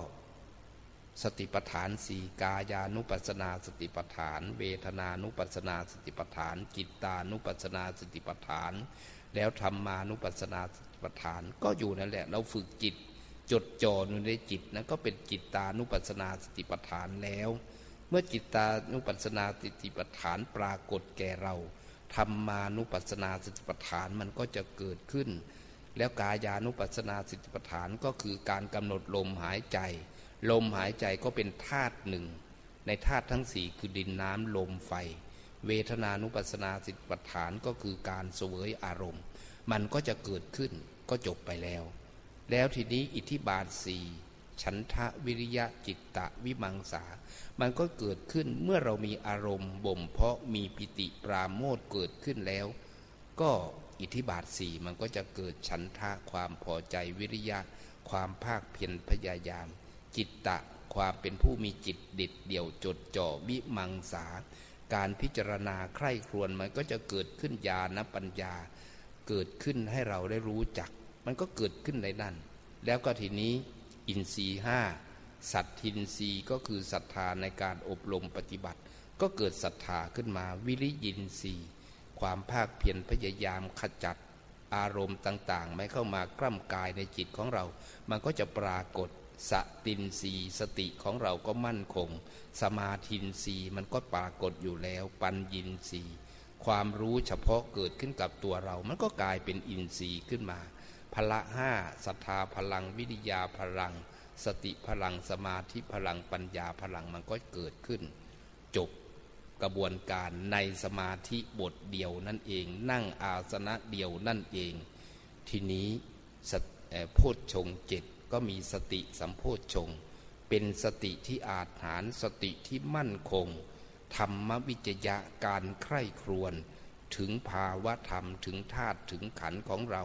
สติปัฏฐานสี่กายานุปัสนาสติปัฏฐาน เวทนานุปัสนาสติปัฏฐานจิตตานุปัสนาสติปัฏฐาน แล้วธรรมานุปัสนาสติปัฏฐาน ก็อยู่นั่นแหละ เราฝึกจิต จดจ่ออยู่ในจิตนั้นก็เป็นจิตตานุปัสนาสติปัฏฐานแล้ว เมื่อจิตตานุปัสนาสติปัฏฐานปรากฏแก่เรา ธรรมานุปัสนาสติปัฏฐานมันก็จะเกิดขึ้น แล้วกายานุปัสสนาสติปัฏฐานก็คือการกำหนดลมหายใจ ลมหายใจก็เป็นธาตุหนึ่ง ในธาตุทั้งสี่คือดินน้ำลมไฟ เวทนานุปัสสนาสติปัฏฐานก็คือการเสวยอารมณ์ มันก็จะเกิดขึ้นก็จบไปแล้ว แล้วทีนี้อิทธิบาทสี่ ฉันทะวิริยะจิตตะวิมังสา มันก็เกิดขึ้นเมื่อเรามีอารมณ์บ่มเพาะมีปิติปราโมทเกิดขึ้นแล้ว ก็อิทธิบาทสี่มันก็จะเกิดฉันทะความพอใจวิริยะ ความภาคเพียรพยายาม จิตตะความเป็นผู้มีจิตเด็ดเดี่ยวจดจ่อวิมังสา การพิจารณาใคร่ครวญมันก็จะเกิดขึ้นญาณปัญญา เกิดขึ้นให้เราได้รู้จัก มันก็เกิดขึ้นในนั่น แล้วก็ทีนี้ อินทรีห้าสัตทินรีก็คือศรัทธาในการอบรมปฏิบัติ ก็เกิดศรัทธาขึ้นมาวิริยินทรีความภาคเพียรพยายามขจัดอารมณ์ต่างๆ ไม่เข้ามากล้ำกายในจิตของเรา มันก็จะปรากฏสตินสีสติของเราก็มั่นคง สมาธินสีมันก็ปรากฏอยู่แล้ว ปัญญินสีความรู้เฉพาะเกิดขึ้นกับตัวเรา มันก็กลายเป็นอินทรีย์ขึ้นมา ละห้าศรัทธาพลัง วิริยาพลัง สติพลังสมาธิพลังปัญญาพลังมันก็เกิดขึ้น จบกระบวนการในสมาธิบทเดียวนั่นเอง นั่งอาสนะเดียวนั่นเอง ทีนี้โพชฌงเจ็ดก็มีสติสัมโพชฌงเป็นสติที่อาจหารสติที่มั่นคง ธรรมวิจยะการใคร่ครวญถึงภาวะธรรมถึงธาตุถึงขันของเรา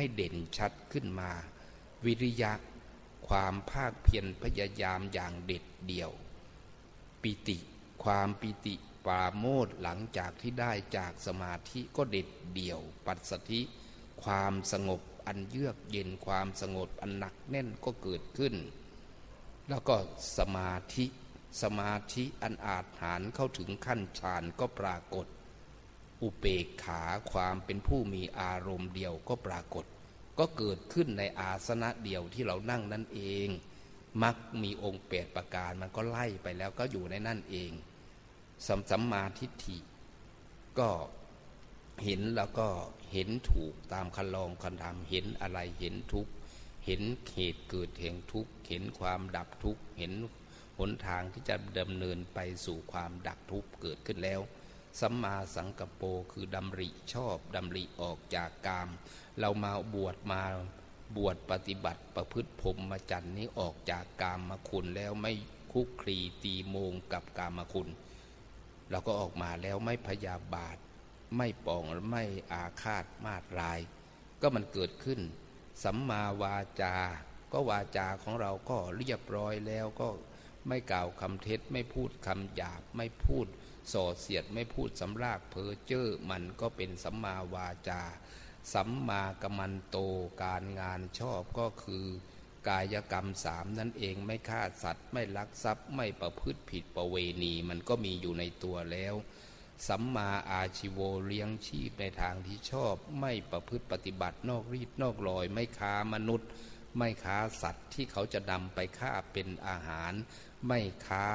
ให้เด่นชัดขึ้นมา วิริยะ ความภาคเพียรพยายามอย่างเด็ดเดี่ยว ปิติ ความปิติปาโมดหลังจากที่ได้จากสมาธิก็เด็ดเดี่ยว ปัสสธิ ความสงบอันเยือกเย็นความสงบอันหนักแน่นก็เกิดขึ้น แล้วก็สมาธิ สมาธิอันอาจหารเข้าถึงขั้นฌานก็ปรากฏ อุเปกขาความเป็นผู้มีอารมณ์เดียวก็ปรากฏ ก็เกิดขึ้นในอาสนะเดียวที่เรานั่งนั่นเองมักมีองค์เปดประการมันก็ไล่ไปแล้วก็อยู่ในนั่นเองสัมสัมมาทิฏฐิ ก็เห็นแล้วก็เห็นถูกตามคันลองคันธรรมเห็นอะไรเห็นทุกเห็นเหตุเกิดแห่งทุกเห็นความดับทุกเห็นหนทางที่จะดำเนินไปสู่ความดับทุกเกิดขึ้นแล้ว สัมมาสังกปรคือดำริชอบดำริออกจากกาม เรามาบวชมาบวชปฏิบัติประพฤติพรมจรรย์นี้ออกจากกามมาคุณแล้วไม่คุกคลีตีโมงกับกามคุณ เราก็ออกมาแล้วไม่พยาบาท ไม่ปองไม่อาฆาตมาดราย ก็มันเกิดขึ้น สัมมาวาจา ก็วาจาของเราก็เรียบร้อยแล้วก็ไม่กล่าวคำเท็จไม่พูดคำหยาบไม่พูด ส่อเสียดไม่พูดสำรากเพอเจ้อมันก็เป็นสัมมาวาจา สัมมากรรมันโตการงานชอบก็คือกายกรรมสามนั่นเองไม่ฆ่าสัตว์ ไม่ลักทรัพย์ไม่ประพฤติผิดประเวณี มันก็มีอยู่ในตัวแล้ว สัมมาอาชิโวเลี้ยงชีพในทางที่ชอบ ไม่ประพฤติปฏิบัตินอกรีดนอกรอย ไม่ค้ามนุษย์ ไม่ค้าสัตว์ที่เขาจะนำไปฆ่าเป็นอาหาร ไม่ค้า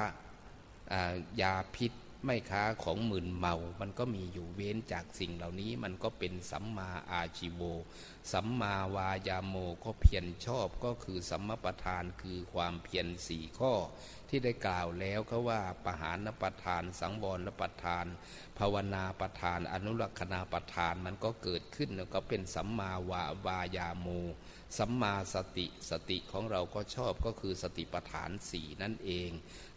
ยาพิษ ไม่ค้าของหมื่นเมา มันก็มีอยู่เว้นจากสิ่งเหล่านี้ มันก็เป็นสัมมาอาชิโว สัมมาวายาโมก็เพียรชอบก็คือสัมมาประธานคือความเพียรสี่ข้อ ที่ได้กล่าวแล้วก็ว่าปหานประธาน สังวรประธาน ภาวนาประธาน อนุรักษณาประธานมันก็เกิดขึ้นแล้วก็เป็นสัมมาวาวายาโมสัมมาสติสติของเราก็ชอบก็คือสติปัฏฐานสี่นั่นเอง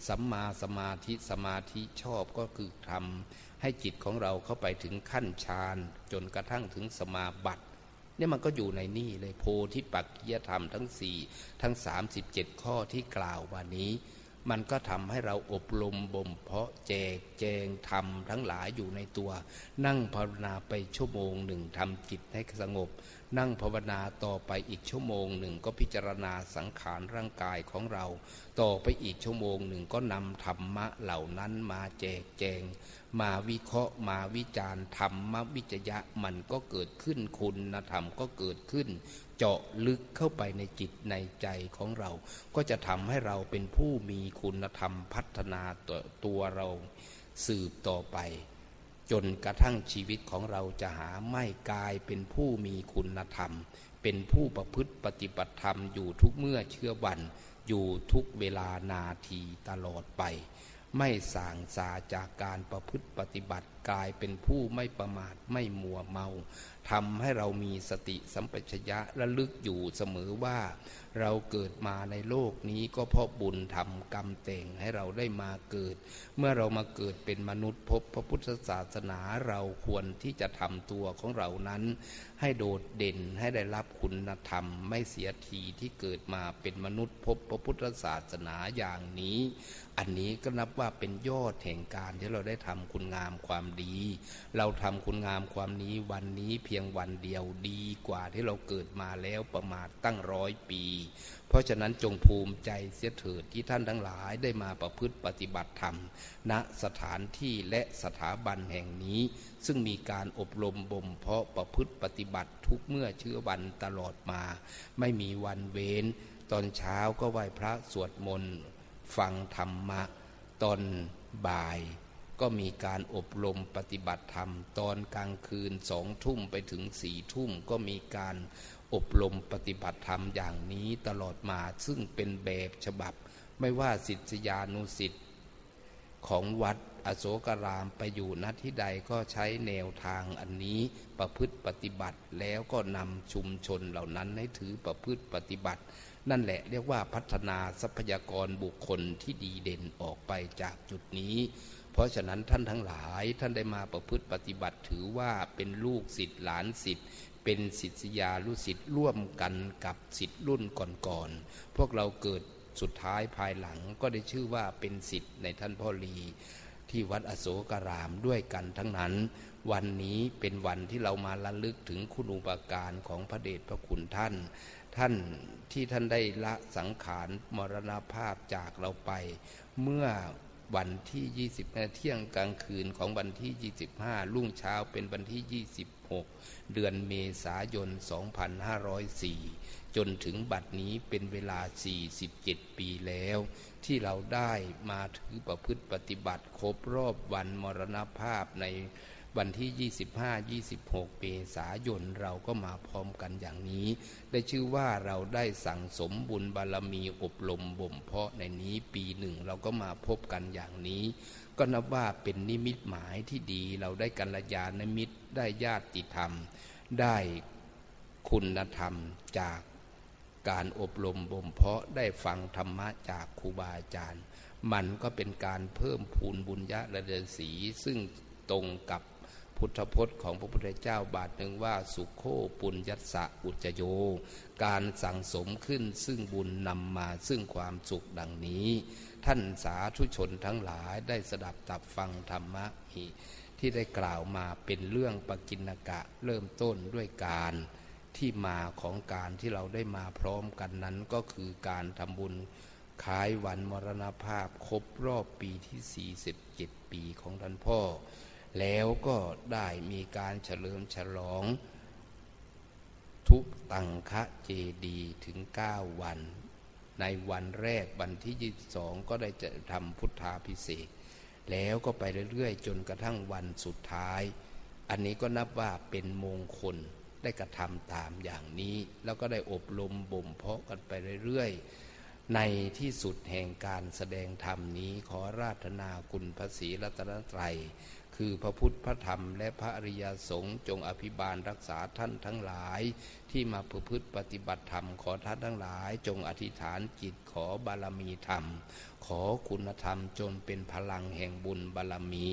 สัมมาสมาธิสมาธิชอบก็คือทำให้จิตของเราเข้าไปถึงขั้นฌานจนกระทั่งถึงสมาบัติเนี่ยมันก็อยู่ในนี่เลยโพธิปักกียธรรมทั้งสี่ทั้งสามสิบเจ็ดข้อที่กล่าววันนี้ มันก็ทำให้เราอบรมบ่มเพาะแจกแจงทำทั้งหลายอยู่ในตัว นั่งภาวนาไปชั่วโมงหนึ่งทำจิตให้สงบ นั่งภาวนาต่อไปอีกชั่วโมงหนึ่งก็พิจารณาสังขารร่างกายของเรา ต่อไปอีกชั่วโมงหนึ่งก็นำธรรมะเหล่านั้นมาแจกแจง มาวิเคราะห์มาวิจารณ์ธรรมวิจยะมันก็เกิดขึ้นคุณธรรมก็เกิดขึ้น เจาะลึกเข้าไปในจิตในใจของเรา ก็จะทำให้เราเป็นผู้มีคุณธรรมพัฒนาตัวตัวเราสืบต่อไป จนกระทั่งชีวิตของเราจะหาไม่กลายเป็นผู้มีคุณธรรม เป็นผู้ประพฤติปฏิบัติธรรมอยู่ทุกเมื่อเชื่อวัน อยู่ทุกเวลานาทีตลอดไป ไม่สางสาจากการประพฤติปฏิบัติกลายเป็นผู้ไม่ประมาทไม่มัวเมา ทำให้เรามีสติสัมปชัญญะระลึกอยู่เสมอว่า เราเกิดมาในโลกนี้ก็เพราะบุญทำกรรมแต่งให้เราได้มาเกิด เมื่อเรามาเกิดเป็นมนุษย์พบพระพุทธศาสนาเราควรที่จะทำตัวของเรานั้น ให้โดดเด่นให้ได้รับคุณธรรม ไม่เสียทีที่เกิดมาเป็นมนุษย์พบพระพุทธศาสนาอย่างนี้ อันนี้ก็นับว่าเป็นยอดแห่งการที่เราได้ทำคุณงามความดี เราทำคุณงามความนี้วันนี้เพียงวันเดียวดีกว่าที่เราเกิดมาแล้วประมาณตั้งร้อยปีเพราะฉะนั้นจงภูมิใจเสียเถิดที่ท่านทั้งหลายได้มาประพฤติปฏิบัติธรรม ณสถานที่และสถาบันแห่งนี้ ซึ่งมีการอบรมบ่มเพาะประพฤติปฏิบัติทุกเมื่อเชื่อวันตลอดมา ไม่มีวันเว้น ตอนเช้าก็ไหว้พระสวดมนต์ฟังธรรมะ ตอนบ่ายก็มีการอบรมปฏิบัติธรรม ตอนกลางคืนสองทุ่มไปถึงสี่ทุ่มก็มีการ อบรมปฏิบัติธรรมอย่างนี้ตลอดมาซึ่งเป็นแบบฉบับ ไม่ว่าสิทธิยานุสิ์ของวัดอโศการามไปอยู่ณที่ใดก็ใช้แนวทางอันนี้ประพฤติปฏิบัติแล้วก็นำชุมชนเหล่านั้นให้ถือประพฤติปฏิบัติ นั่นแหละเรียกว่าพัฒนาทรัพยากรบุคคลที่ดีเด่นออกไปจากจุดนี้ เพราะฉะนั้นท่านทั้งหลายท่านได้มาประพฤติปฏิบัติถือว่าเป็นลูกศิษย์หลานศิษย์ เป็นศิษยาลูกศิษย์ร่วมกันกับศิษย์รุ่นก่อนๆพวกเราเกิดสุดท้ายภายหลังก็ได้ชื่อว่าเป็นศิษย์ในท่านพ่อลีที่วัดอโศการามด้วยกันทั้งนั้น วันนี้เป็นวันที่เรามาระลึกถึงคุณอุปการของพระเดชพระคุณท่าน ท่านที่ท่านได้ละสังขารมรณภาพจากเราไป เมื่อ วันที่ 20เที่ยงกลางคืนของวันที่ 25 รุ่งเช้าเป็นวันที่ 26 เดือนเมษายน 2504 จนถึงบัดนี้เป็นเวลา 47 ปีแล้ว ที่เราได้มาถือประพฤติปฏิบัติครบรอบวันมรณภาพใน วันที่ 25-26 เมษายนเราก็มาพร้อมกันอย่างนี้ ได้ชื่อว่าเราได้สั่งสมบุญบารมีอบรมบ่มเพาะในนี้ปีหนึ่งเราก็มาพบกันอย่างนี้ ก็นับว่าเป็นนิมิตหมายที่ดีเราได้กัลยาณมิตรได้ญาติธรรม ได้คุณธรรมจากการอบรมบ่มเพาะได้ฟังธรรมะจากครูบาอาจารย์ มันก็เป็นการเพิ่มพูนบุญญาระเดศีซึ่งตรงกับ พุทธพจน์ของพระพุทธเจ้าบาทหนึ่งว่าสุขโคปุญญัสสะอุจโย การสั่งสมขึ้นซึ่งบุญนำมาซึ่งความสุขดังนี้ ท่านสาธุชนทั้งหลายได้สดับตับฟังธรรมะที่ได้กล่าวมาเป็นเรื่องปกินกะเริ่มต้นด้วยการที่มาของการที่เราได้มาพร้อมกันนั้นก็คือการทำบุญคล้ายวันมรณภาพครบรอบปีที่ 47 ปีของท่านพ่อ แล้วก็ได้มีการเฉลิมฉลอง ทุกตังคะเจดีถึง 9 วัน ในวันแรกวันที่ 22 ก็ได้จะทำพุทธาพิเศษแล้วก็ไปเรื่อยๆ จนกระทั่งวันสุดท้าย อันนี้ก็นับว่าเป็นมงคลได้กระทำตามอย่างนี้ แล้วก็ได้อบรมบ่มเพาะกันไปเรื่อยๆ ในที่สุดแห่งการแสดงธรรมนี้ขอราธนาคุณพระศรีรัตนตรัย คือพระพุทธพระธรรม และพระอริยสงฆ์จงอภิบาลรักษาท่านทั้งหลาย ที่มาประพฤติปฏิบัติธรรมขอท่านทั้งหลาย จงอธิษฐานจิตขอบารมีธรรม ขอคุณธรรมจงเป็นพลังแห่งบุญบารมี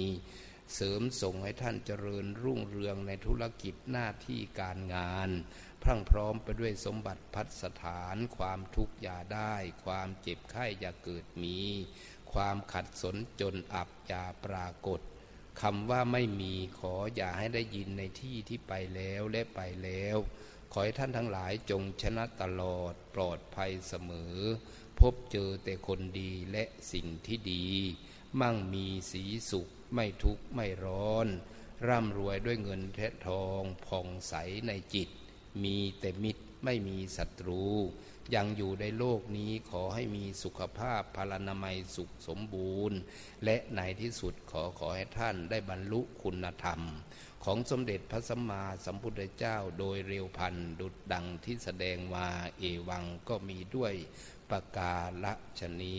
เสริมส่งให้ท่านเจริญรุ่งเรืองในธุรกิจหน้าที่การงานพรั่งพร้อมไปด้วยสมบัติพัสถานความทุกข์อย่าได้ ความเจ็บไข้อย่าเกิดมี ความขัดสนจนอับอย่าปรากฏ คำว่าไม่มีขออย่าให้ได้ยินในที่ที่ไปแล้วและไปแล้ว ขอให้ท่านทั้งหลายจงชนะตลอดปลอดภัยเสมอ พบเจอแต่คนดีและสิ่งที่ดี มั่งมีสีสุขไม่ทุกข์ไม่ร้อน ร่ำรวยด้วยเงินแทะทองผ่องใสในจิต มีแต่มิตรไม่มีศัตรู ยังอยู่ในโลกนี้ขอให้มีสุขภาพพลานามัยสุขสมบูรณ์ และในที่สุดขอขอให้ท่านได้บรรลุคุณธรรม ของสมเด็จพระสัมมาสัมพุทธเจ้าโดยเร็วพันดุดดังที่แสดงมาเอวังก็มีด้วยประกาศชนี